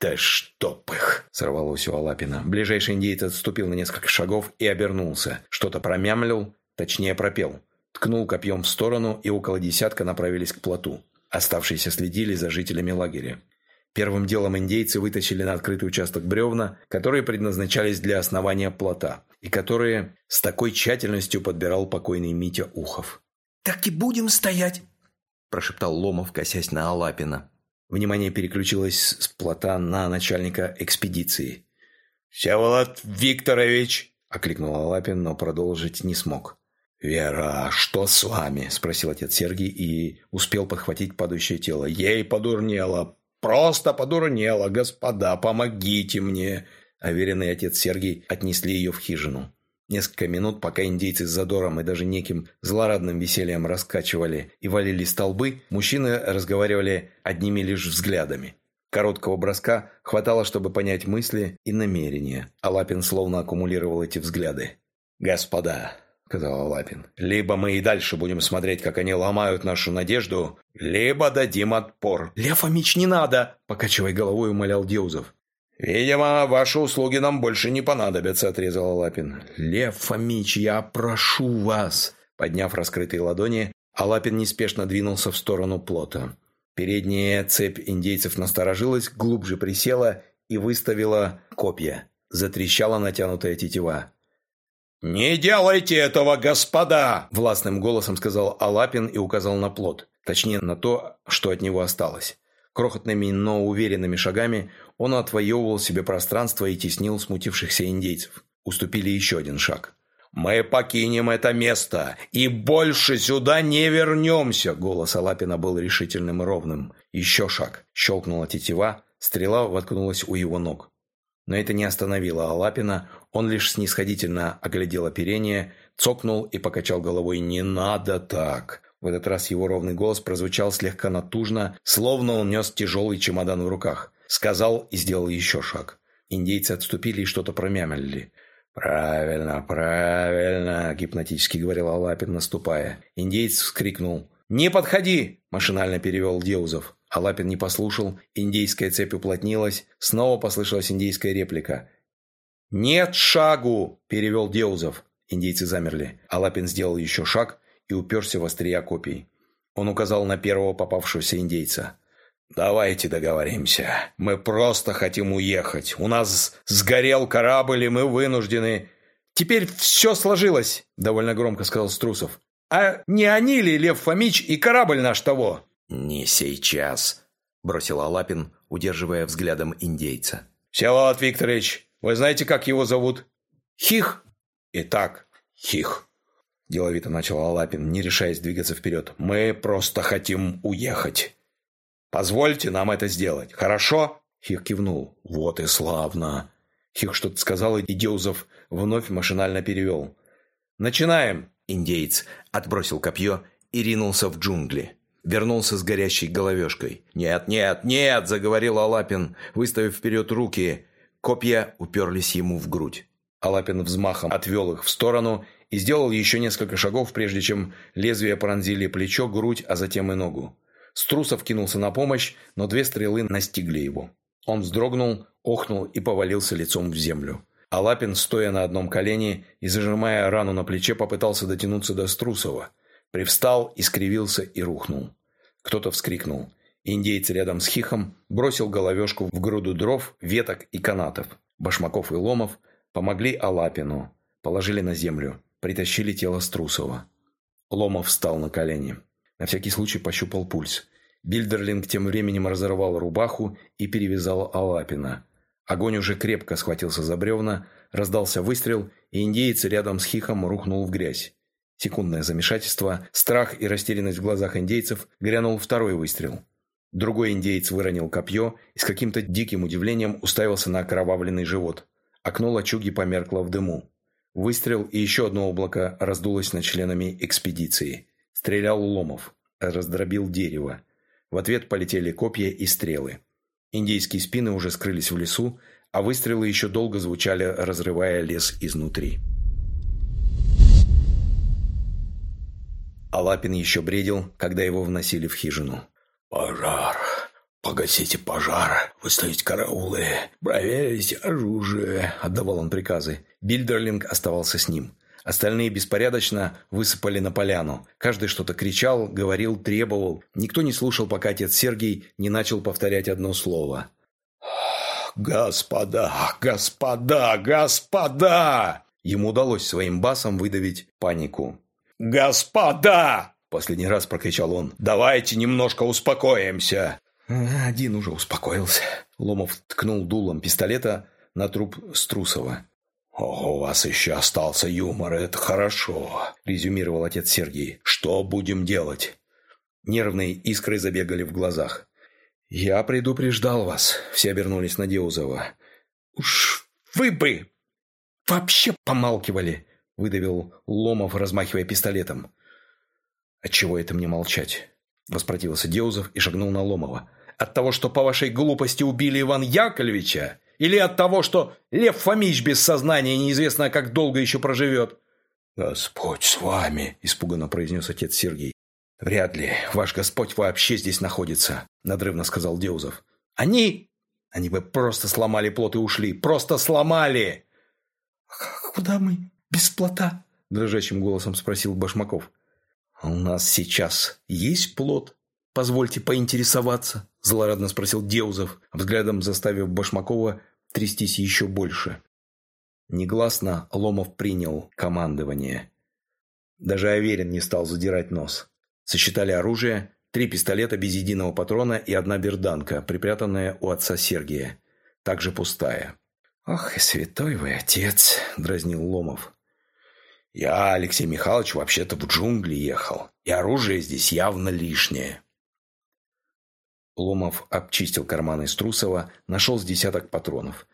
Speaker 2: «Да чтоб их!» – сорвалось у Алапина. Ближайший индейец отступил на несколько шагов и обернулся. Что-то промямлил, точнее пропел. Ткнул копьем в сторону, и около десятка направились к плоту. Оставшиеся следили за жителями лагеря. Первым делом индейцы вытащили на открытый участок бревна, которые предназначались для основания плота, и которые с такой тщательностью подбирал покойный Митя Ухов.
Speaker 3: «Так и будем стоять!»
Speaker 2: прошептал Ломов, косясь на Алапина. Внимание переключилось с плота на начальника экспедиции. «Всеволод Викторович!» – окликнул Алапин, но продолжить не смог. «Вера, что с вами?» – спросил отец Сергий и успел подхватить падающее тело. «Ей подурнело! Просто подурнело! Господа, помогите мне!» Аверенный отец Сергий отнесли ее в хижину. Несколько минут, пока индейцы с задором и даже неким злорадным весельем раскачивали и валили столбы, мужчины разговаривали одними лишь взглядами. Короткого броска хватало, чтобы понять мысли и намерения, а Лапин словно аккумулировал эти взгляды. «Господа», — сказал Лапин, — «либо мы и дальше будем смотреть, как они ломают нашу надежду, либо дадим отпор».
Speaker 3: «Лев Фомич, не надо!» — покачивая головой, умолял Деузов.
Speaker 2: «Видимо, ваши услуги нам больше не понадобятся», – отрезал Лапин.
Speaker 3: «Лев Фомич, я прошу вас!»
Speaker 2: Подняв раскрытые ладони, Алапин неспешно двинулся в сторону плота. Передняя цепь индейцев насторожилась, глубже присела и выставила копья. Затрещала натянутая тетива. «Не делайте этого, господа!» – властным голосом сказал Алапин и указал на плот. Точнее, на то, что от него осталось. Крохотными, но уверенными шагами Он отвоевывал себе пространство и теснил смутившихся индейцев. Уступили еще один шаг. «Мы покинем это место и больше сюда не вернемся!» Голос Алапина был решительным и ровным. Еще шаг. Щелкнула тетива, стрела воткнулась у его ног. Но это не остановило Алапина, он лишь снисходительно оглядел оперение, цокнул и покачал головой «Не надо так!» В этот раз его ровный голос прозвучал слегка натужно, словно он нес тяжелый чемодан в руках. Сказал и сделал еще шаг. Индейцы отступили и что-то промямлили. «Правильно, правильно», – гипнотически говорил Алапин, наступая. Индейец вскрикнул. «Не подходи!» – машинально перевел Деузов. Алапин не послушал, индейская цепь уплотнилась, снова послышалась индейская реплика. «Нет шагу!» – перевел Деузов. Индейцы замерли. Алапин сделал еще шаг и уперся в острия копий. Он указал на первого попавшегося индейца. «Давайте договоримся. Мы просто хотим уехать. У нас сгорел корабль, и мы вынуждены...» «Теперь все сложилось», — довольно громко сказал Струсов. «А не они ли, Лев Фомич, и корабль наш того?»
Speaker 1: «Не сейчас», — бросил Алапин, удерживая взглядом индейца.
Speaker 2: «Всеволод Викторович, вы знаете, как его зовут?»
Speaker 1: «Хих».
Speaker 2: «Итак, Хих». Деловито начал Алапин, не решаясь двигаться вперед. «Мы просто хотим уехать. Позвольте нам это сделать, хорошо?» Хих кивнул. «Вот и славно!» Хих что-то сказал, и Деузов вновь машинально перевел. «Начинаем!»
Speaker 1: Индеец отбросил копье и ринулся в джунгли. Вернулся с горящей головешкой. «Нет, нет, нет!» – заговорил Алапин, выставив вперед руки. Копья уперлись ему в грудь.
Speaker 2: Алапин взмахом отвел их в сторону и сделал еще несколько шагов, прежде чем лезвия пронзили плечо, грудь, а затем и ногу. Струсов кинулся на помощь, но две стрелы настигли его. Он вздрогнул, охнул и повалился лицом в землю. А Лапин, стоя на одном колене и зажимая рану на плече, попытался дотянуться до Струсова. Привстал, искривился и рухнул. Кто-то вскрикнул. Индейец рядом с Хихом бросил головешку в груду дров, веток и канатов. Башмаков и Ломов помогли Алапину. Положили на землю. Притащили тело Струсова. Ломов встал на колени. На всякий случай пощупал пульс. Бильдерлинг тем временем разорвал рубаху и перевязал Алапина. Огонь уже крепко схватился за бревна, раздался выстрел, и индеец рядом с Хихом рухнул в грязь. Секундное замешательство, страх и растерянность в глазах индейцев, грянул второй выстрел. Другой индеец выронил копье и с каким-то диким удивлением уставился на окровавленный живот. Окно лачуги померкло в дыму. Выстрел и еще одно облако раздулось над членами экспедиции. Стрелял Ломов. Раздробил дерево. В ответ полетели копья и стрелы. Индейские спины уже скрылись в лесу, а выстрелы еще долго звучали, разрывая лес изнутри. Алапин еще бредил, когда его вносили в хижину. «Пожар! Погасите пожар! Выставить караулы! Проверить оружие!» – отдавал он приказы. Бильдерлинг оставался с ним. Остальные беспорядочно высыпали на поляну. Каждый что-то кричал, говорил, требовал. Никто не слушал, пока отец Сергий не начал повторять одно слово. «Господа! Господа! Господа!» Ему удалось своим басом выдавить панику. «Господа!» – последний раз прокричал он. «Давайте немножко успокоимся!» Один уже успокоился. Ломов ткнул дулом пистолета на труп Струсова. «У вас еще остался юмор, это хорошо», – резюмировал отец Сергей. «Что будем делать?» Нервные искры забегали в глазах. «Я предупреждал вас», – все обернулись на Деузова. «Уж вы бы вообще помалкивали», – выдавил Ломов, размахивая пистолетом. «Отчего это мне молчать?» – воспротивился Деузов и шагнул на Ломова. «От того, что по вашей глупости убили Ивана Яковлевича?» Или от того, что Лев Фомич без сознания неизвестно, как долго еще проживет?» «Господь с вами!» – испуганно произнес отец Сергей. «Вряд ли ваш Господь вообще здесь находится», – надрывно сказал Деузов. «Они? Они бы просто сломали плот и ушли. Просто сломали!» «Куда мы без плота?» – дрожащим голосом спросил Башмаков. «У нас сейчас есть плот?» «Позвольте поинтересоваться», – злорадно спросил Деузов, взглядом заставив Башмакова трястись еще больше. Негласно Ломов принял командование. Даже Аверин не стал задирать нос. Сосчитали оружие, три пистолета без единого патрона и одна берданка, припрятанная у отца Сергия.
Speaker 1: также пустая.
Speaker 2: «Ох и святой вы отец!» – дразнил Ломов.
Speaker 1: «Я, Алексей Михайлович, вообще-то в джунгли ехал, и оружие здесь явно лишнее».
Speaker 2: Ломов обчистил карманы Струсова, нашел с десяток патронов.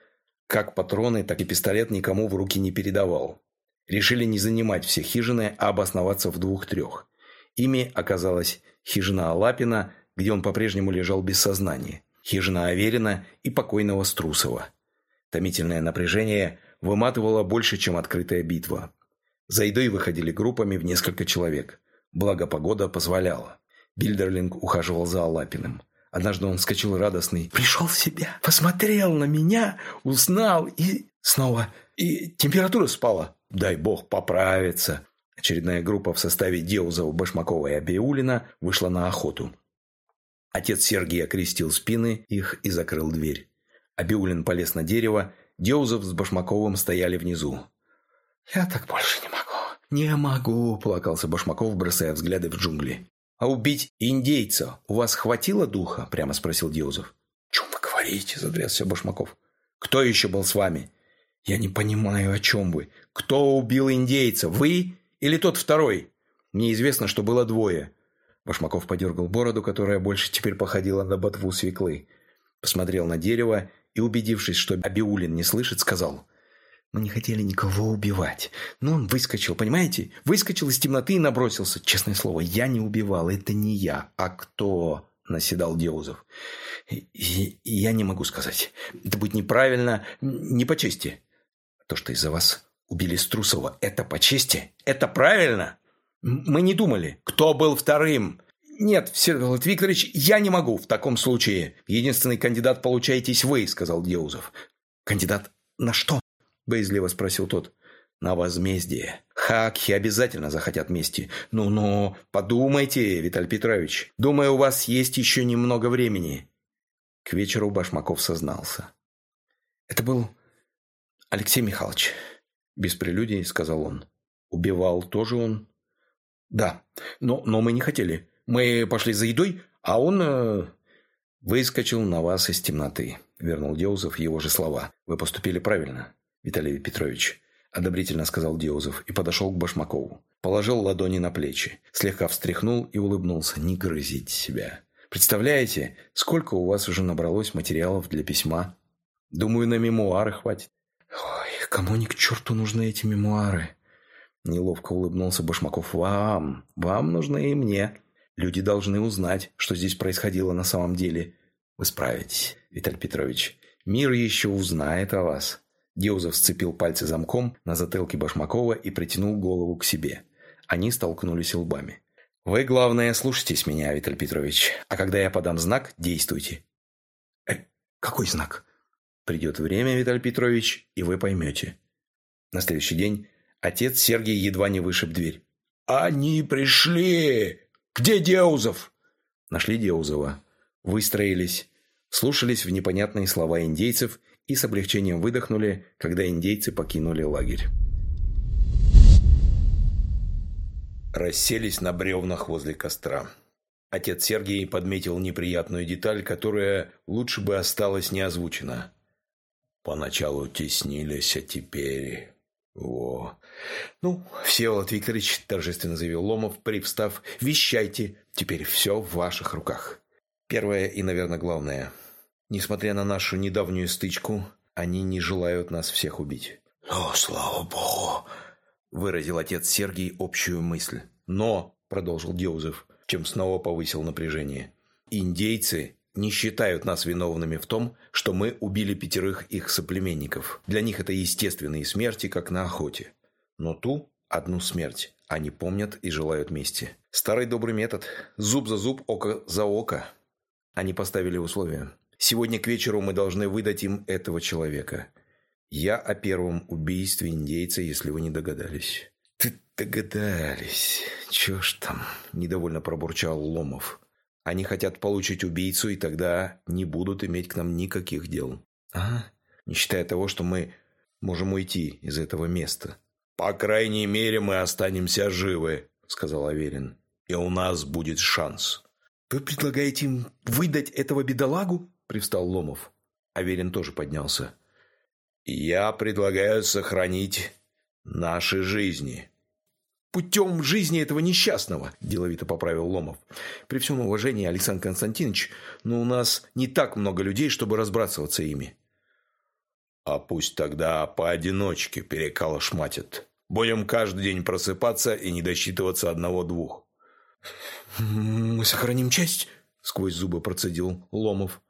Speaker 2: Как патроны, так и пистолет никому в руки не передавал. Решили не занимать все хижины, а обосноваться в двух-трех. Ими оказалась хижина Алапина, где он по-прежнему лежал без сознания, хижина Аверина и покойного Струсова. Томительное напряжение выматывало больше, чем открытая битва. За едой выходили группами в несколько человек. Благо погода позволяла. Бильдерлинг ухаживал за Алапиным. Однажды он вскочил радостный, пришел в себя, посмотрел на меня, узнал и снова... И температура спала. Дай бог поправиться. Очередная группа в составе Деузова, Башмакова и Абиулина вышла на охоту. Отец Сергий окрестил спины их и закрыл дверь. Абиулин полез на дерево, Деузов с Башмаковым стояли внизу. «Я так больше не могу». «Не могу», – плакался Башмаков, бросая взгляды в джунгли. «А убить индейца у вас хватило духа?» – прямо спросил Диозов.
Speaker 1: «Чем вы говорите?» – затрясся Башмаков.
Speaker 2: «Кто еще был с вами?» «Я не понимаю, о чем вы. Кто убил индейца? Вы или тот второй?» «Мне известно, что было двое». Башмаков подергал бороду, которая больше теперь походила на ботву свеклы. Посмотрел на дерево и, убедившись, что Абиулин не слышит, сказал – мы не хотели никого убивать. Но он выскочил, понимаете? Выскочил из темноты и набросился. Честное слово, я не убивал. Это не я. А кто? Наседал Деузов. Я не могу сказать. Это будет неправильно, не по чести. То, что из-за вас убили Струсова, это по чести? Это правильно? Мы не думали. Кто был вторым? «Нет, Всеволод Викторович, я не могу в таком случае. Единственный кандидат получаетесь вы», — сказал Деузов. «Кандидат на что?» Боязливо спросил тот. «На возмездие. Хакхи обязательно захотят мести. Ну-ну, подумайте, Виталий Петрович. Думаю, у вас есть еще немного времени». К вечеру Башмаков сознался. «Это был Алексей Михайлович», – без прелюдий сказал он. «Убивал тоже он?» «Да, но, но мы не хотели. Мы пошли за едой, а он...» э, «Выскочил на вас из темноты», – вернул Деузов его же слова. «Вы поступили правильно. Виталий Петрович», – одобрительно сказал Диозов и подошел к Башмакову. Положил ладони на плечи, слегка встряхнул и улыбнулся. «Не грызите себя. Представляете, сколько у вас уже набралось материалов для письма? Думаю, на мемуары хватит». «Ой, кому ни к черту нужны эти мемуары?» Неловко улыбнулся Башмаков. «Вам, вам нужны и мне. Люди должны узнать, что здесь происходило на самом деле. Вы справитесь, Виталий Петрович. Мир еще узнает о вас». Деузов сцепил пальцы замком на затылке Башмакова и притянул голову к себе. Они столкнулись лбами. «Вы, главное, слушайтесь меня, Виталий Петрович. А когда я подам знак, действуйте». «Э, какой знак?» «Придет время, Виталий Петрович, и вы поймете». На следующий день отец Сергий едва не вышиб дверь.
Speaker 1: «Они пришли! Где Деузов?»
Speaker 2: Нашли Деузова. Выстроились. Слушались в непонятные слова индейцев и с облегчением выдохнули, когда индейцы покинули лагерь.
Speaker 1: Расселись на бревнах возле костра. Отец Сергей подметил неприятную деталь, которая лучше бы осталась неозвучена. Поначалу теснились, а теперь... Во. «Ну, Всеволод Викторович», – торжественно заявил Ломов, привстав, – «вещайте, теперь все в ваших руках».
Speaker 2: Первое и, наверное, главное – Несмотря на нашу недавнюю стычку, они не желают нас всех убить.
Speaker 1: «Ну, слава богу!» – выразил отец Сергий общую мысль.
Speaker 2: «Но», – продолжил Деузов, чем снова повысил напряжение, – «индейцы не считают нас виновными в том, что мы убили пятерых их соплеменников. Для них это естественные смерти, как на охоте. Но ту одну смерть они помнят и желают мести. Старый добрый метод – зуб за зуб, око за око. Они поставили условия. Сегодня к вечеру мы должны выдать им этого человека. Я о первом убийстве индейца, если вы не догадались».
Speaker 1: «Ты догадались. Чего ж там?» – недовольно пробурчал Ломов.
Speaker 2: «Они хотят получить убийцу, и тогда не будут иметь к нам никаких дел.
Speaker 1: А?
Speaker 2: Не считая того, что мы можем уйти из этого места».
Speaker 1: «По крайней мере, мы останемся живы», – сказал Аверин. «И у нас будет шанс».
Speaker 2: «Вы предлагаете им выдать этого бедолагу?» – привстал Ломов. Аверин тоже поднялся. «Я предлагаю сохранить наши жизни».
Speaker 3: «Путем жизни этого несчастного», – деловито поправил Ломов. «При всем уважении, Александр Константинович, но у нас не так много людей, чтобы разбрасываться ими».
Speaker 2: «А пусть тогда поодиночке перекалашматят. Будем каждый день просыпаться и не досчитываться одного-двух».
Speaker 3: «Мы сохраним честь?» – сквозь зубы процедил Ломов.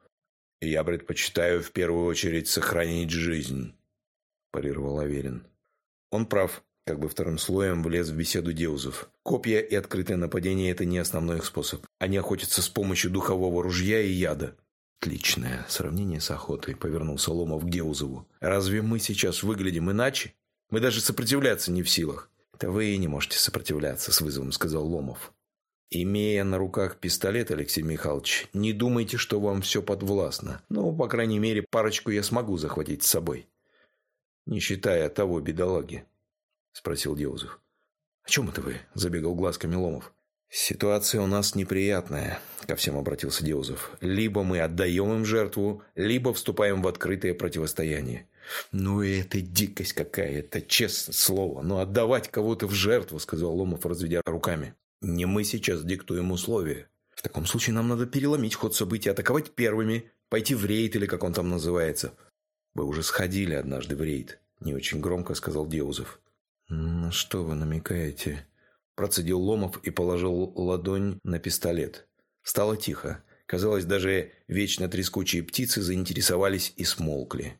Speaker 2: «Я предпочитаю в первую очередь сохранить жизнь», – парировал Аверин.
Speaker 3: «Он прав», – как бы вторым слоем влез в беседу Деузов. «Копья и открытое нападение – это не основной их способ. Они охотятся с помощью духового ружья и яда.
Speaker 2: Отличное сравнение с охотой, повернулся Ломов к Геузову.
Speaker 3: Разве мы сейчас выглядим иначе? Мы даже сопротивляться не в силах.
Speaker 2: Это вы и не можете сопротивляться, с вызовом сказал Ломов. Имея на руках пистолет, Алексей Михайлович, не думайте, что вам все подвластно. Ну, по крайней мере, парочку я смогу захватить с собой. Не считая того бедолаги, спросил Деузов.
Speaker 3: О чем это вы? Забегал глазками Ломов.
Speaker 2: «Ситуация у нас неприятная», – ко всем обратился Деузов. «Либо мы отдаем им жертву, либо вступаем в открытое противостояние».
Speaker 3: «Ну, это дикость какая-то, честное слово. Но отдавать кого-то в жертву», – сказал Ломов, разведя руками.
Speaker 2: «Не мы сейчас диктуем условия».
Speaker 3: «В таком случае нам надо переломить ход событий, атаковать первыми, пойти в рейд или как он там называется».
Speaker 2: «Вы уже сходили однажды в рейд», – не очень громко сказал Деузов.
Speaker 3: «На что вы намекаете?» Процедил Ломов и положил ладонь на пистолет. Стало тихо. Казалось, даже вечно трескучие птицы заинтересовались и смолкли.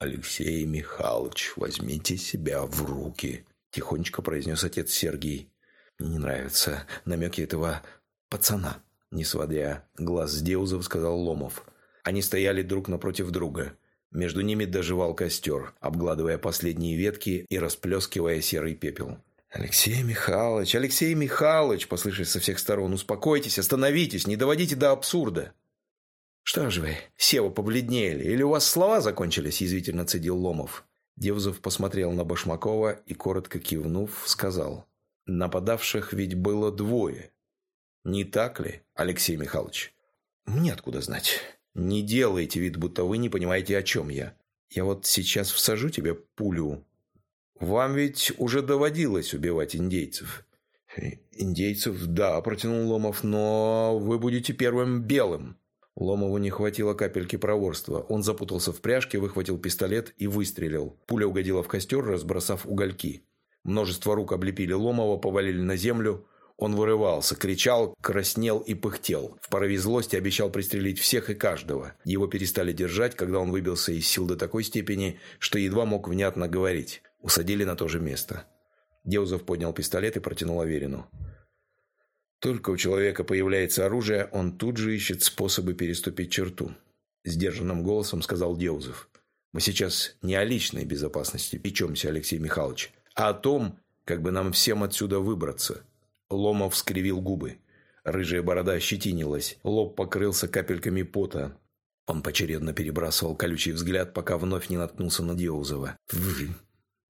Speaker 2: «Алексей Михайлович, возьмите себя в руки», – тихонечко произнес отец Сергей.
Speaker 3: «Мне не нравятся намеки этого пацана», – не сводя глаз с Деузов, сказал Ломов. Они стояли друг напротив друга. Между ними доживал костер, обгладывая последние ветки и расплескивая серый пепел. «Алексей Михайлович, Алексей Михайлович!» – послышались со всех сторон. «Успокойтесь, остановитесь, не доводите до абсурда!» «Что же вы, Сева, побледнели? Или у вас слова закончились?» – язвительно цедил Ломов. Девзов посмотрел на Башмакова и, коротко кивнув, сказал. «Нападавших ведь было двое. Не так ли, Алексей Михайлович?» «Мне откуда знать? Не делайте вид, будто вы не понимаете, о чем я. Я вот сейчас всажу тебе пулю вам ведь уже доводилось убивать индейцев. Индейцев, да, протянул Ломов, но вы будете первым белым. Ломову не хватило капельки проворства. Он запутался в пряжке, выхватил пистолет и выстрелил. Пуля угодила в костер, разбросав угольки. Множество рук облепили Ломова, повалили на землю. Он вырывался, кричал, краснел и пыхтел. В порыве злости обещал пристрелить всех и каждого. Его перестали держать, когда он выбился из сил до такой степени, что едва мог внятно говорить. Усадили на то же место. Деузов поднял пистолет и протянул Аверину. Только у человека появляется оружие, он тут же ищет способы переступить черту. Сдержанным голосом сказал Деузов. Мы сейчас не о личной безопасности печемся, Алексей Михайлович, а о том, как бы нам всем отсюда выбраться. Ломов скривил губы. Рыжая борода ощетинилась, лоб покрылся капельками пота. Он поочередно перебрасывал колючий взгляд, пока вновь не наткнулся на Деузова. «Вы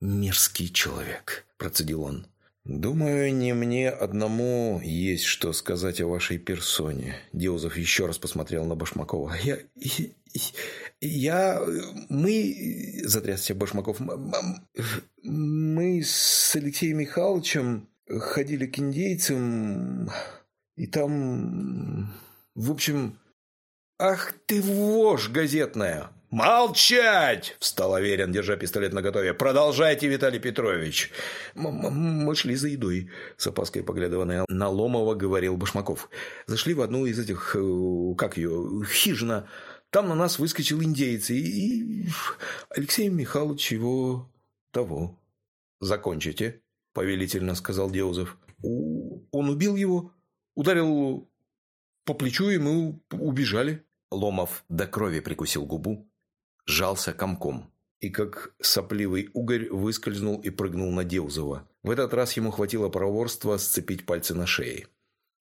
Speaker 3: «Мерзкий человек», – процедил он. «Думаю, не мне одному есть что сказать о вашей персоне». Деузов еще раз посмотрел на Башмакова. «Я... я... мы...» – затрясся Башмаков. «Мы с Алексеем Михайловичем ходили к индейцам, и там... в общем...» «Ах ты вошь газетная!» «Молчать!» – встал Аверин, держа пистолет наготове. «Продолжайте, Виталий Петрович!» «Мы шли за едой», – с опаской поглядывая на Ломова, говорил Башмаков. «Зашли в одну из этих... Э, как ее? Хижина. Там на нас выскочил индейец, и... Алексей Михайлович его... того». «Закончите», – повелительно сказал Деузов. «Он убил его, ударил по плечу, и мы убежали». Ломов до крови прикусил губу, сжался комком и как сопливый угорь выскользнул и прыгнул на Деузова. В этот раз ему хватило проворства сцепить пальцы на шее.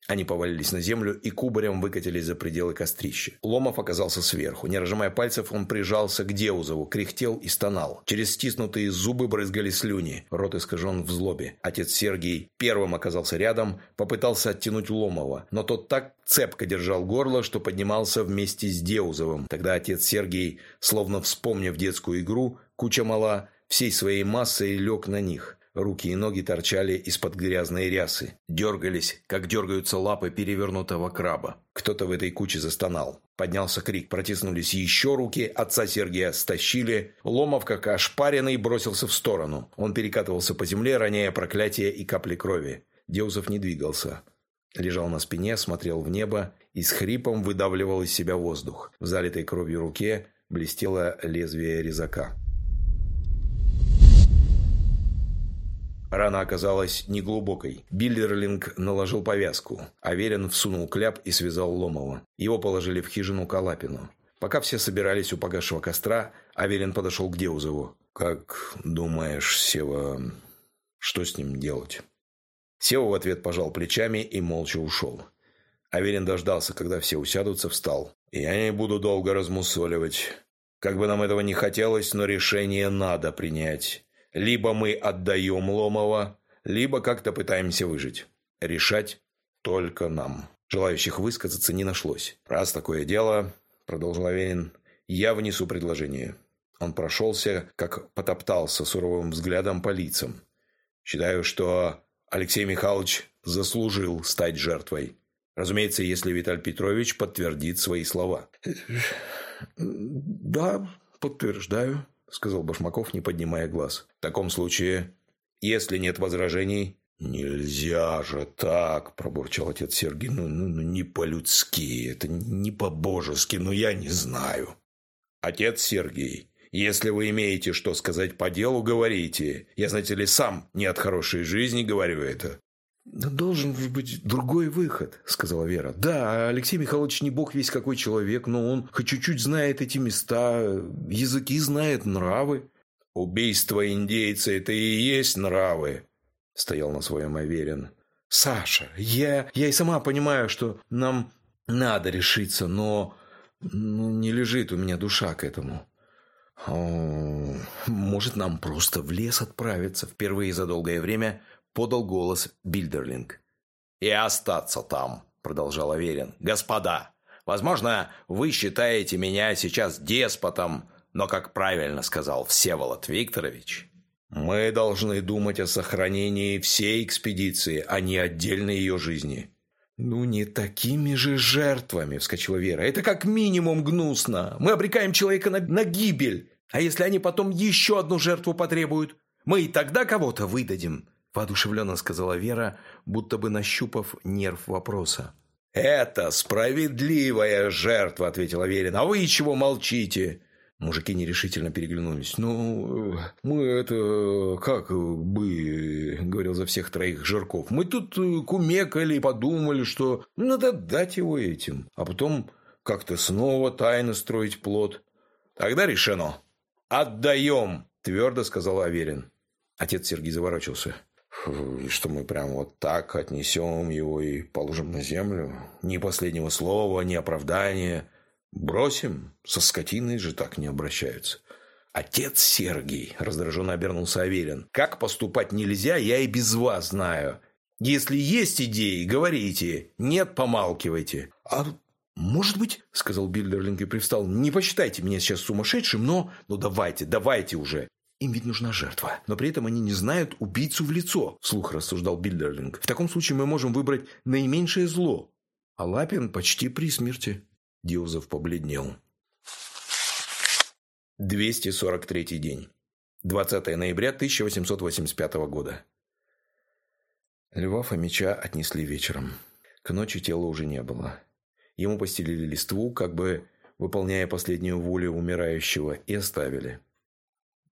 Speaker 2: Они повалились на землю и кубарем выкатились за пределы кострища. Ломов оказался сверху. Не разжимая пальцев, он прижался к Деузову, кряхтел и стонал. Через стиснутые зубы брызгали слюни. Рот искажен в злобе. Отец Сергий первым оказался рядом, попытался оттянуть Ломова. Но тот так цепко держал горло, что поднимался вместе с Деузовым. Тогда отец Сергий, словно вспомнив детскую игру, куча мала, всей своей массой лег на них. Руки и ноги торчали из-под грязной рясы. Дергались, как дергаются лапы перевернутого краба. Кто-то в этой куче застонал. Поднялся крик, протиснулись еще руки, отца Сергия стащили. Ломов, как ошпаренный, бросился в сторону. Он перекатывался по земле, роняя проклятие и капли крови. Деузов не двигался. Лежал на спине, смотрел в небо и с хрипом выдавливал из себя воздух. В залитой кровью руке блестело лезвие резака. Рана оказалась неглубокой. Биллерлинг наложил повязку. Аверин всунул кляп и связал Ломова. Его положили в хижину Калапину. Пока все собирались у погасшего костра, Аверин подошел к Деузову. «Как думаешь, Сева, что с ним делать?» Сева в ответ пожал плечами и молча ушел. Аверин дождался, когда все усядутся, встал. «Я не буду долго размусоливать. Как бы нам этого не хотелось, но решение надо принять. Либо мы отдаем Ломова, либо как-то пытаемся выжить. Решать только нам. Желающих высказаться не нашлось. Раз такое дело, продолжил Аверин, я внесу предложение. Он прошелся, как потоптался суровым взглядом по лицам. Считаю, что Алексей Михайлович заслужил стать жертвой. Разумеется, если Виталий Петрович подтвердит свои слова.
Speaker 3: «Да, подтверждаю», – сказал Башмаков, не поднимая глаз.
Speaker 2: «В таком случае, если нет возражений...»
Speaker 3: «Нельзя же так!» – пробурчал отец Сергей. «Ну, ну, ну не по-людски, это не по-божески, но я не знаю».
Speaker 2: «Отец Сергей, если вы имеете что сказать по делу, говорите. Я, знаете ли, сам не от хорошей жизни говорю это».
Speaker 3: «Да должен же быть другой выход», – сказала Вера. «Да, Алексей Михайлович не бог весь какой человек, но он хоть чуть-чуть знает эти места, языки знает, нравы».
Speaker 2: «Убийство индейца – это и есть нравы», – стоял на своем Аверин.
Speaker 3: «Саша, я, я и сама понимаю, что нам надо решиться, но ну, не лежит у меня душа к этому». Может, нам просто в лес отправиться?
Speaker 2: Впервые за долгое время подал голос Бильдерлинг. «И остаться там», – продолжал Аверин. «Господа, возможно, вы считаете меня сейчас деспотом, но, как правильно сказал Всеволод Викторович, мы должны думать о сохранении всей экспедиции, а не отдельной ее жизни».
Speaker 3: «Ну, не такими же жертвами», – вскочила Вера. «Это как минимум гнусно. Мы обрекаем человека на, на гибель. А если они потом еще одну жертву потребуют? Мы и тогда кого-то выдадим воодушевленно сказала Вера, будто бы нащупав нерв вопроса.
Speaker 2: «Это справедливая жертва», — ответила Верин. «А вы чего молчите?»
Speaker 3: Мужики нерешительно переглянулись. «Ну, мы это... как бы...» — говорил за всех троих Жирков. «Мы тут кумекали и подумали, что надо дать его этим, а потом как-то снова тайно строить плод».
Speaker 2: «Тогда решено. Отдаем», — твердо сказал Аверин.
Speaker 3: Отец Сергей заворачивался. И что мы прям вот так отнесем его и положим на землю? Ни последнего слова, ни оправдания. Бросим? Со скотиной же так не обращаются.
Speaker 2: «Отец Сергий!» – раздраженно обернулся Аверин. «Как поступать нельзя, я и без вас знаю. Если есть идеи, говорите. Нет, помалкивайте».
Speaker 3: «А может быть, — сказал Бильдерлинг и привстал, — не посчитайте меня сейчас сумасшедшим, но... Ну давайте, давайте уже. Им ведь нужна жертва. Но при этом они не знают убийцу в лицо, вслух рассуждал Бильдерлинг. В таком случае мы можем выбрать наименьшее зло. А Лапин почти при смерти. Диозов побледнел.
Speaker 2: 243 день. 20 ноября 1885 года.
Speaker 3: Льва Фомича отнесли вечером. К ночи тела уже не было. Ему постелили листву, как бы выполняя последнюю волю умирающего, и оставили.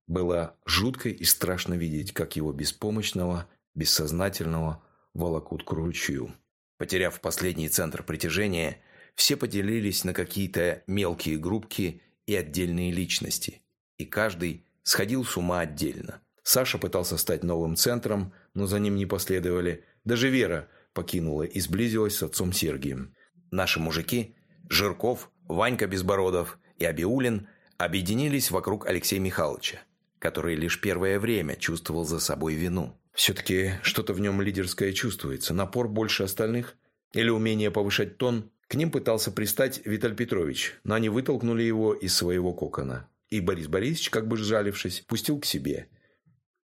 Speaker 3: Было жутко и страшно видеть, как его беспомощного, бессознательного волокут к ручью.
Speaker 2: Потеряв последний центр притяжения, все поделились на какие-то мелкие группки и отдельные личности. И каждый сходил с ума отдельно. Саша пытался стать новым центром, но за ним не последовали. Даже Вера, покинула и сблизилась с отцом Сергием. Наши мужики – Жирков, Ванька Безбородов и Абиулин – объединились вокруг Алексея Михайловича, который лишь первое время чувствовал за собой вину. Все-таки что-то в нем лидерское чувствуется. Напор больше остальных? Или умение повышать тон? К ним пытался пристать Виталь Петрович, но они вытолкнули его из своего кокона. И Борис Борисович, как бы сжалившись, пустил к себе.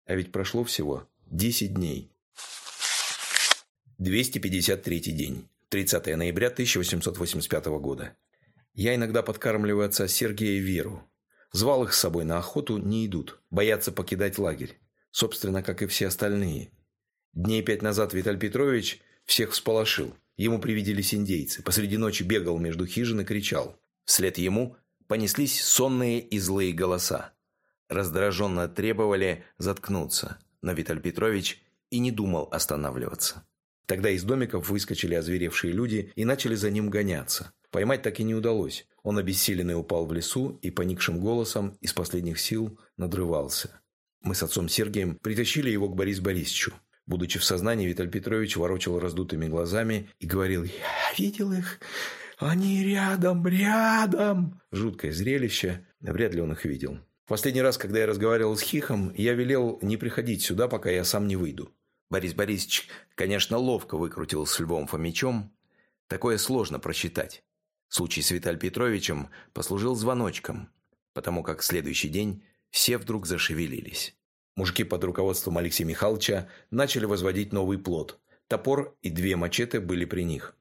Speaker 2: А ведь прошло всего 10 дней. 253 день. 30 ноября 1885 года. Я иногда подкармливаю отца Сергея и Веру. Звал их с собой на охоту, не идут. Боятся покидать лагерь. Собственно, как и все остальные. Дней пять назад Виталий Петрович всех всполошил. Ему привиделись индейцы. Посреди ночи бегал между хижин и кричал. Вслед ему понеслись сонные и злые голоса. Раздраженно требовали заткнуться. Но Виталий Петрович и не думал останавливаться. Тогда из домиков выскочили озверевшие люди и начали за ним гоняться. Поймать так и не удалось. Он обессиленный упал в лесу и поникшим голосом из последних сил надрывался. Мы с отцом Сергием притащили его к Борису Борисовичу. Будучи в сознании, Виталий Петрович ворочал раздутыми глазами и говорил «Я видел их, они рядом, рядом!» Жуткое зрелище, вряд ли он их видел. Последний раз, когда я разговаривал с Хихом, я велел не приходить сюда, пока я сам не выйду. Борис Борисович, конечно, ловко выкрутил с Львом Фомичом. Такое сложно просчитать. Случай с Виталием Петровичем послужил звоночком, потому как следующий день все вдруг зашевелились. Мужики под руководством Алексея Михайловича начали возводить новый плод. Топор и две мачете были при них.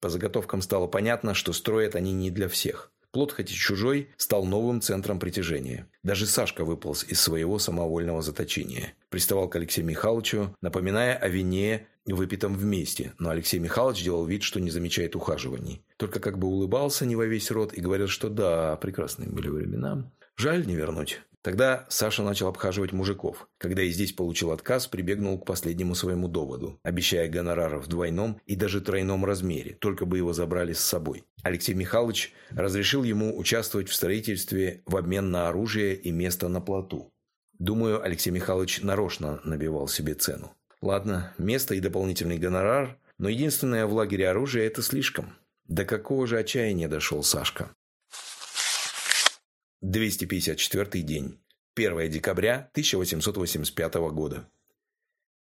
Speaker 2: По заготовкам стало понятно, что строят они не для всех. Плод, хоть и чужой, стал новым центром притяжения. Даже Сашка выполз из своего самовольного заточения. Приставал к Алексею Михайловичу, напоминая о вине, выпитом вместе, но Алексей Михайлович делал вид, что не замечает ухаживаний. Только как бы улыбался не во весь рот и говорил, что да, прекрасные были времена. Жаль не вернуть. Тогда Саша начал обхаживать мужиков. Когда и здесь получил отказ, прибегнул к последнему своему доводу, обещая гонорар в двойном и даже тройном размере, только бы его забрали с собой. Алексей Михайлович разрешил ему участвовать в строительстве в обмен на оружие и место на плоту. Думаю, Алексей Михайлович нарочно набивал себе цену. Ладно, место и дополнительный гонорар, но единственное в лагере оружие – это слишком. До какого же отчаяния дошел Сашка? 254 день. 1 декабря 1885 года.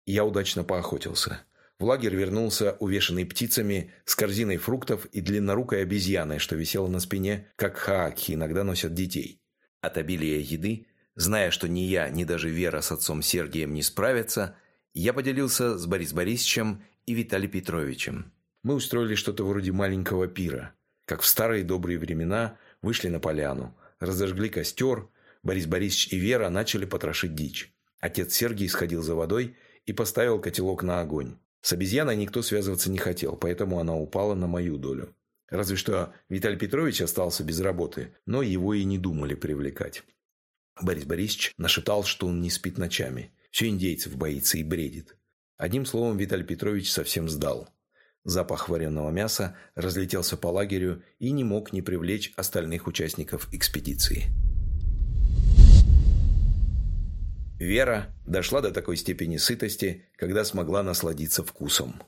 Speaker 2: Я удачно поохотился. В лагерь вернулся увешанный птицами, с корзиной фруктов и длиннорукой обезьяной, что висела на спине, как хаакхи иногда носят детей. От обилия еды, зная, что ни я, ни даже Вера с отцом Сергием не справятся, я поделился с Борис Борисовичем и Виталием Петровичем. Мы устроили что-то вроде маленького пира. Как в старые добрые времена вышли на поляну – Разожгли костер. Борис Борисович и Вера начали потрошить дичь. Отец Сергий сходил за водой и поставил котелок на огонь. С обезьяной никто связываться не хотел, поэтому она упала на мою долю. Разве что Виталий Петрович остался без работы, но его и не думали привлекать. Борис Борисович нашептал, что он не спит ночами. Все индейцев боится и бредит. Одним словом, Виталий Петрович совсем сдал. Запах вареного мяса разлетелся по лагерю и не мог не привлечь остальных участников экспедиции. Вера дошла до такой степени сытости, когда смогла насладиться вкусом.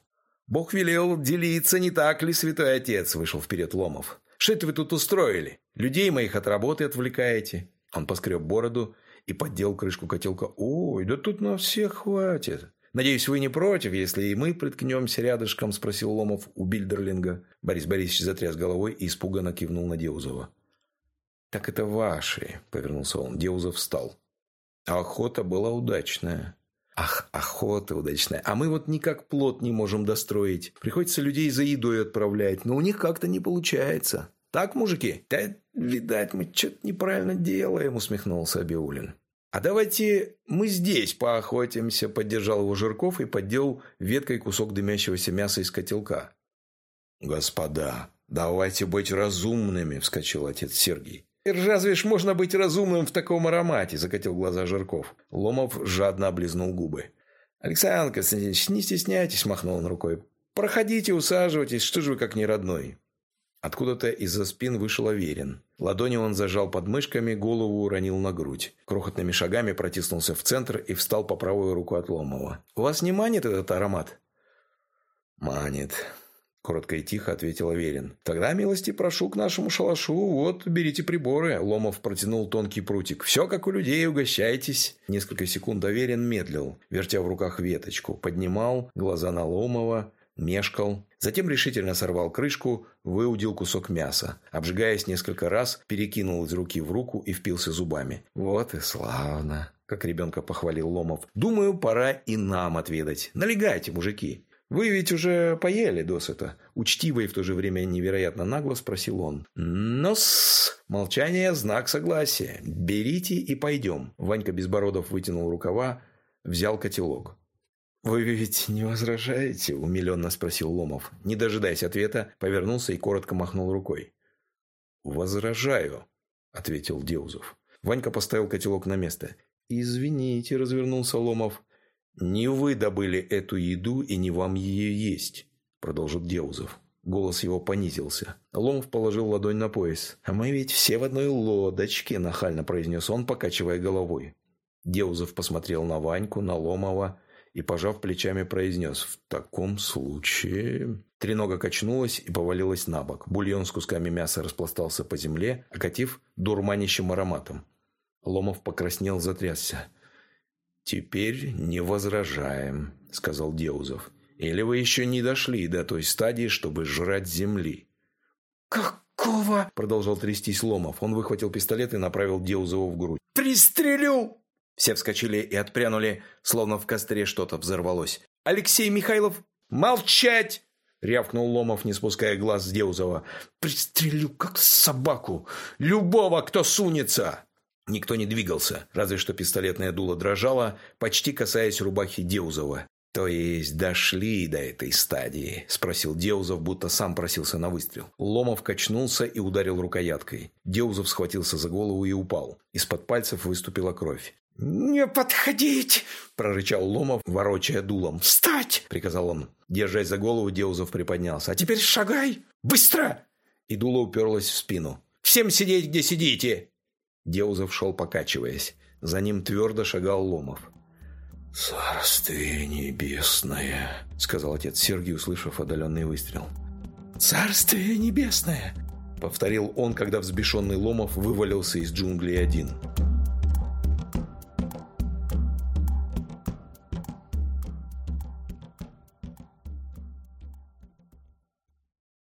Speaker 2: «Бог велел делиться, не так ли, святой отец?» – вышел вперед Ломов. «Что это вы тут устроили? Людей моих от работы отвлекаете?» Он поскреб бороду и поддел крышку котелка. «Ой, да тут на всех хватит!» «Надеюсь, вы не против, если и мы приткнемся рядышком?» – спросил Ломов у Бильдерлинга. Борис Борисович затряс головой и испуганно кивнул на Деузова. «Так это ваши», – повернулся он. Деузов встал. Охота была удачная. Ах, охота удачная. А мы вот никак плод не можем достроить. Приходится людей за едой отправлять, но у них как-то не получается. Так, мужики? Да, видать, мы что-то неправильно делаем, усмехнулся Абиулин. «А давайте мы здесь поохотимся», – поддержал его Жирков и поддел веткой кусок дымящегося мяса из котелка. «Господа, давайте быть разумными», – вскочил отец Сергий. «Разве ж можно быть разумным в таком аромате?» – закатил глаза Жирков. Ломов жадно облизнул губы. «Александр Константинович, не стесняйтесь», – махнул он рукой. «Проходите, усаживайтесь, что же вы как не родной?» Откуда-то из-за спин вышел Аверин. Ладони он зажал под мышками, голову уронил на грудь. Крохотными шагами протиснулся в центр и встал по правую руку от Ломова. «Вас не манит этот аромат?» «Манит», – коротко и тихо ответил Аверин. «Тогда милости прошу к нашему шалашу. Вот, берите приборы». Ломов протянул тонкий прутик. «Все как у людей, угощайтесь». Несколько секунд Аверин медлил, вертя в руках веточку. Поднимал глаза на Ломова, мешкал. Затем решительно сорвал крышку, выудил кусок мяса. Обжигаясь несколько раз, перекинул из руки в руку и впился зубами. «Вот и славно!» – как ребенка похвалил Ломов. «Думаю, пора и нам отведать. Налегайте, мужики!» «Вы ведь уже поели досыта?» Учтиво и в то же время невероятно нагло спросил он. «Но-с! Молчание – знак согласия. Берите и пойдем». Ванька Безбородов вытянул рукава, взял котелок. «Вы ведь не возражаете?» – умиленно спросил Ломов. Не дожидаясь ответа, повернулся и коротко махнул рукой. «Возражаю», – ответил Деузов. Ванька поставил котелок на место. «Извините», – развернулся Ломов. «Не вы добыли эту еду, и не вам ее есть», – продолжил Деузов. Голос его понизился. Ломов положил ладонь на пояс. «А мы ведь все в одной лодочке», – нахально произнес он, покачивая головой. Деузов посмотрел на Ваньку, на Ломова и, пожав плечами, произнес «В таком случае...» Тренога качнулась и повалилась на бок. Бульон с кусками мяса распластался по земле, окатив дурманящим ароматом. Ломов покраснел, затрясся. «Теперь не возражаем», — сказал Деузов. «Или вы еще не дошли до той стадии, чтобы жрать земли?»
Speaker 3: «Какого?»
Speaker 2: — продолжал трястись Ломов. Он выхватил пистолет и направил Деузову в грудь.
Speaker 3: «Пристрелю!»
Speaker 2: Все вскочили и отпрянули, словно в костре что-то взорвалось. «Алексей Михайлов, молчать!» — рявкнул Ломов, не спуская глаз с Деузова. «Пристрелю, как собаку! Любого, кто сунется!» Никто не двигался, разве что пистолетное дуло дрожало, почти касаясь рубахи Деузова. «То есть дошли до этой стадии?» – спросил Деузов, будто сам просился на выстрел. Ломов качнулся и ударил рукояткой. Деузов схватился за голову и упал. Из-под пальцев выступила кровь.
Speaker 3: «Не подходить!» – прорычал Ломов,
Speaker 2: ворочая дулом.
Speaker 3: «Встать!»
Speaker 2: – приказал он. Держась за голову, Деузов приподнялся.
Speaker 3: «А теперь шагай! Быстро!»
Speaker 2: И дуло уперлось в спину.
Speaker 3: «Всем сидеть, где сидите!»
Speaker 2: Деузов шел, покачиваясь. За ним твердо шагал Ломов.
Speaker 1: «Царствие небесное», — сказал отец Сергий, услышав отдаленный выстрел.
Speaker 3: «Царствие небесное», —
Speaker 2: повторил он, когда взбешенный Ломов вывалился из джунглей один.